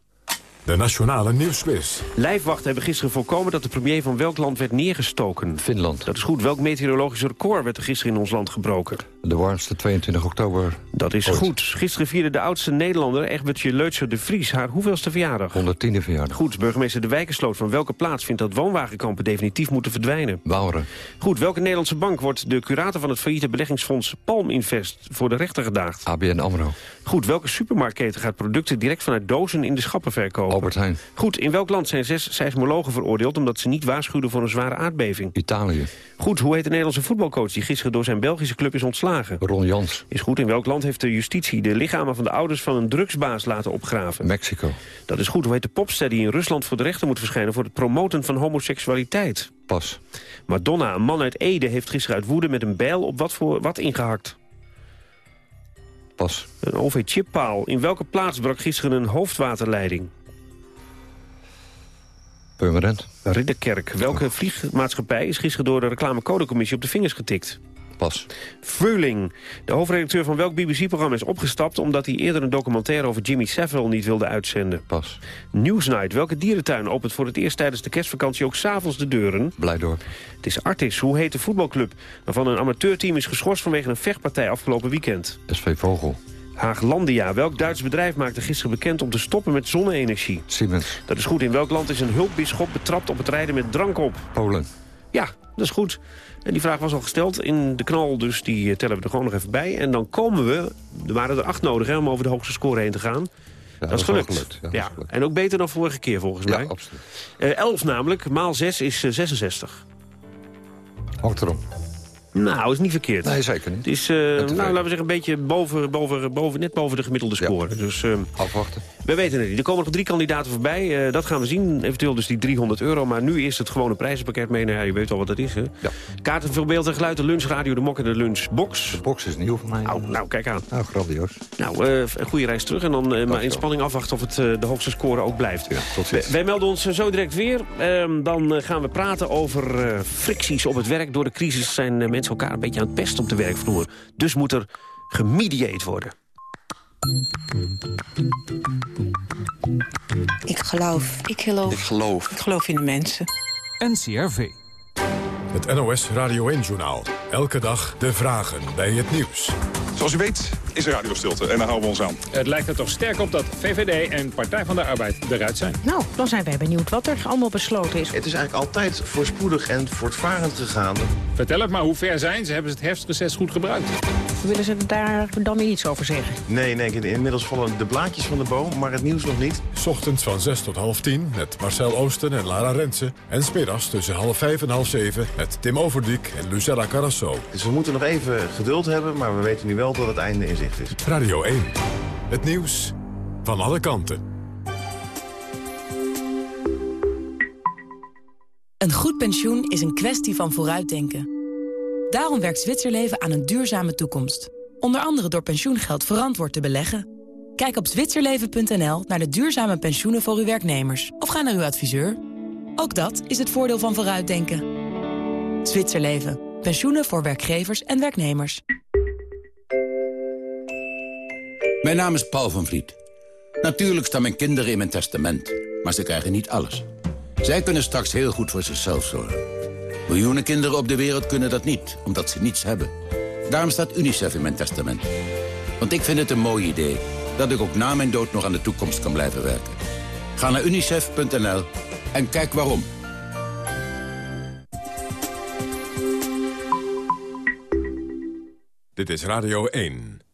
De Nationale Nieuwsquiz. Lijfwachten hebben gisteren voorkomen dat de premier van welk land werd neergestoken? Finland. Dat is goed. Welk meteorologisch record werd er gisteren in ons land gebroken? De warmste 22 oktober. Dat is goed. Gisteren vierde de oudste Nederlander, Egbertje Leutser de Vries, haar hoeveelste verjaardag? 110e verjaardag. Goed. Burgemeester De Wijkersloot van welke plaats vindt dat woonwagenkampen definitief moeten verdwijnen? Wouweren. Goed. Welke Nederlandse bank wordt de curator van het failliete beleggingsfonds Palm Invest voor de rechter gedaagd? ABN AMRO. Goed. Welke supermarktketen gaat producten direct vanuit dozen in de schappen verkopen? Albert Heijn. Goed. In welk land zijn zes seismologen veroordeeld omdat ze niet waarschuwden voor een zware aardbeving? Italië. Goed. Hoe heet de Nederlandse voetbalcoach die gisteren door zijn Belgische club is ontslagen? Ron Jans. Is goed. In welk land heeft de justitie de lichamen van de ouders van een drugsbaas laten opgraven? Mexico. Dat is goed. Hoe heet de popster die in Rusland voor de rechter moet verschijnen voor het promoten van homoseksualiteit? Pas. Madonna, een man uit Ede, heeft gisteren uit woede met een bijl op wat voor wat ingehakt? Pas. Een OV-chippaal. In welke plaats brak gisteren een hoofdwaterleiding? Purmerend. Ridderkerk. Welke vliegmaatschappij is gisteren door de reclamecodecommissie op de vingers getikt? Pas. Fruling. De hoofdredacteur van welk BBC-programma is opgestapt... omdat hij eerder een documentaire over Jimmy Savile niet wilde uitzenden? Pas. Newsnight. Welke dierentuin opent voor het eerst tijdens de kerstvakantie ook s'avonds de deuren? Blijdorp. Het is Artis. Hoe heet de voetbalclub waarvan een amateurteam is geschorst vanwege een vechtpartij afgelopen weekend? SV Vogel. Haaglandia. Welk Duits bedrijf maakte gisteren bekend om te stoppen met zonne-energie? Siemens. Dat is goed. In welk land is een hulpbisschop betrapt op het rijden met drank op? Polen. Ja, dat is goed. En die vraag was al gesteld in de knal, dus die eh, tellen we er gewoon nog even bij. En dan komen we, er waren er acht nodig hè, om over de hoogste score heen te gaan. dat, is gelukt. gelukt. Ja, gelukt. En ook beter dan vorige keer volgens Ja, mij. absoluut. Eh 11 namelijk, maal 6 is eh, 66. Hangt erom. Nou, is niet verkeerd. Nee, zeker niet. Het is, eh, nou, laten we zeggen, een beetje boven, boven, boven, net boven de gemiddelde score. Dus, eh, Afwachten. we weten het niet. Er komen nog drie kandidaten voorbij. Eh, dat gaan we zien. Eventueel dus die 300 euro. Maar nu is het gewone prijzenpakket mee. Nou, ja, je weet al wat dat is, hè? Ja. Kaarten voor beeld en geluid, de lunchradio, de mok en de lunchbox. De box is nieuw voor mij. Nou, nou, kijk aan. Nou, grandioos. Nou, eh, een goede reis terug. En dan maar in spanning afwachten of het de hoogste score ook blijft. Ja, tot ziens. Wij- melden ons zo direct weer. Ehm, dan gaan we praten over fricties op het werk. Door de crisis zijn eh, mensen elkaar een beetje aan het pesten op de werkvloer. Dus moet er gemedieerd worden. Ik geloof. Ik geloof. Ik geloof. Ik geloof in de mensen. NCRV. Het NOS Radio 1-journaal. Elke dag de vragen bij het nieuws. Zoals u weet is er radiostilte en daar houden we ons aan. Het lijkt er toch sterk op dat VVD en Partij van de Arbeid eruit zijn. Nou, dan zijn wij benieuwd wat er allemaal besloten is. Het is eigenlijk altijd voorspoedig en voortvarend gegaan. Vertel het maar, hoe ver zijn ze? Hebben ze het herfstreces goed gebruikt? Willen ze daar dan weer iets over zeggen? Nee, nee, inmiddels vallen de blaadjes van de boom, maar het nieuws nog niet. 's Ochtends van 6 tot half 10 met Marcel Oosten en Lara Rensen. En smiddags tussen half 5 en half 7 met Tim Overdiek en Lucella Carrasso. Dus we moeten nog even geduld hebben, maar we weten nu wel dat het einde in zicht is. Radio 1. Het nieuws van alle kanten. Een goed pensioen is een kwestie van vooruitdenken. Daarom werkt Zwitserleven aan een duurzame toekomst. Onder andere door pensioengeld verantwoord te beleggen. Kijk op zwitserleven.nl naar de duurzame pensioenen voor uw werknemers. Of ga naar uw adviseur. Ook dat is het voordeel van vooruitdenken. Zwitserleven. Pensioenen voor werkgevers en werknemers. Mijn naam is Paul van Vliet. Natuurlijk staan mijn kinderen in mijn testament, maar ze krijgen niet alles. Zij kunnen straks heel goed voor zichzelf zorgen. Miljoenen kinderen op de wereld kunnen dat niet, omdat ze niets hebben. Daarom staat UNICEF in mijn testament. Want ik vind het een mooi idee dat ik ook na mijn dood nog aan de toekomst kan blijven werken. Ga naar unicef.nl en kijk waarom. Dit is Radio 1.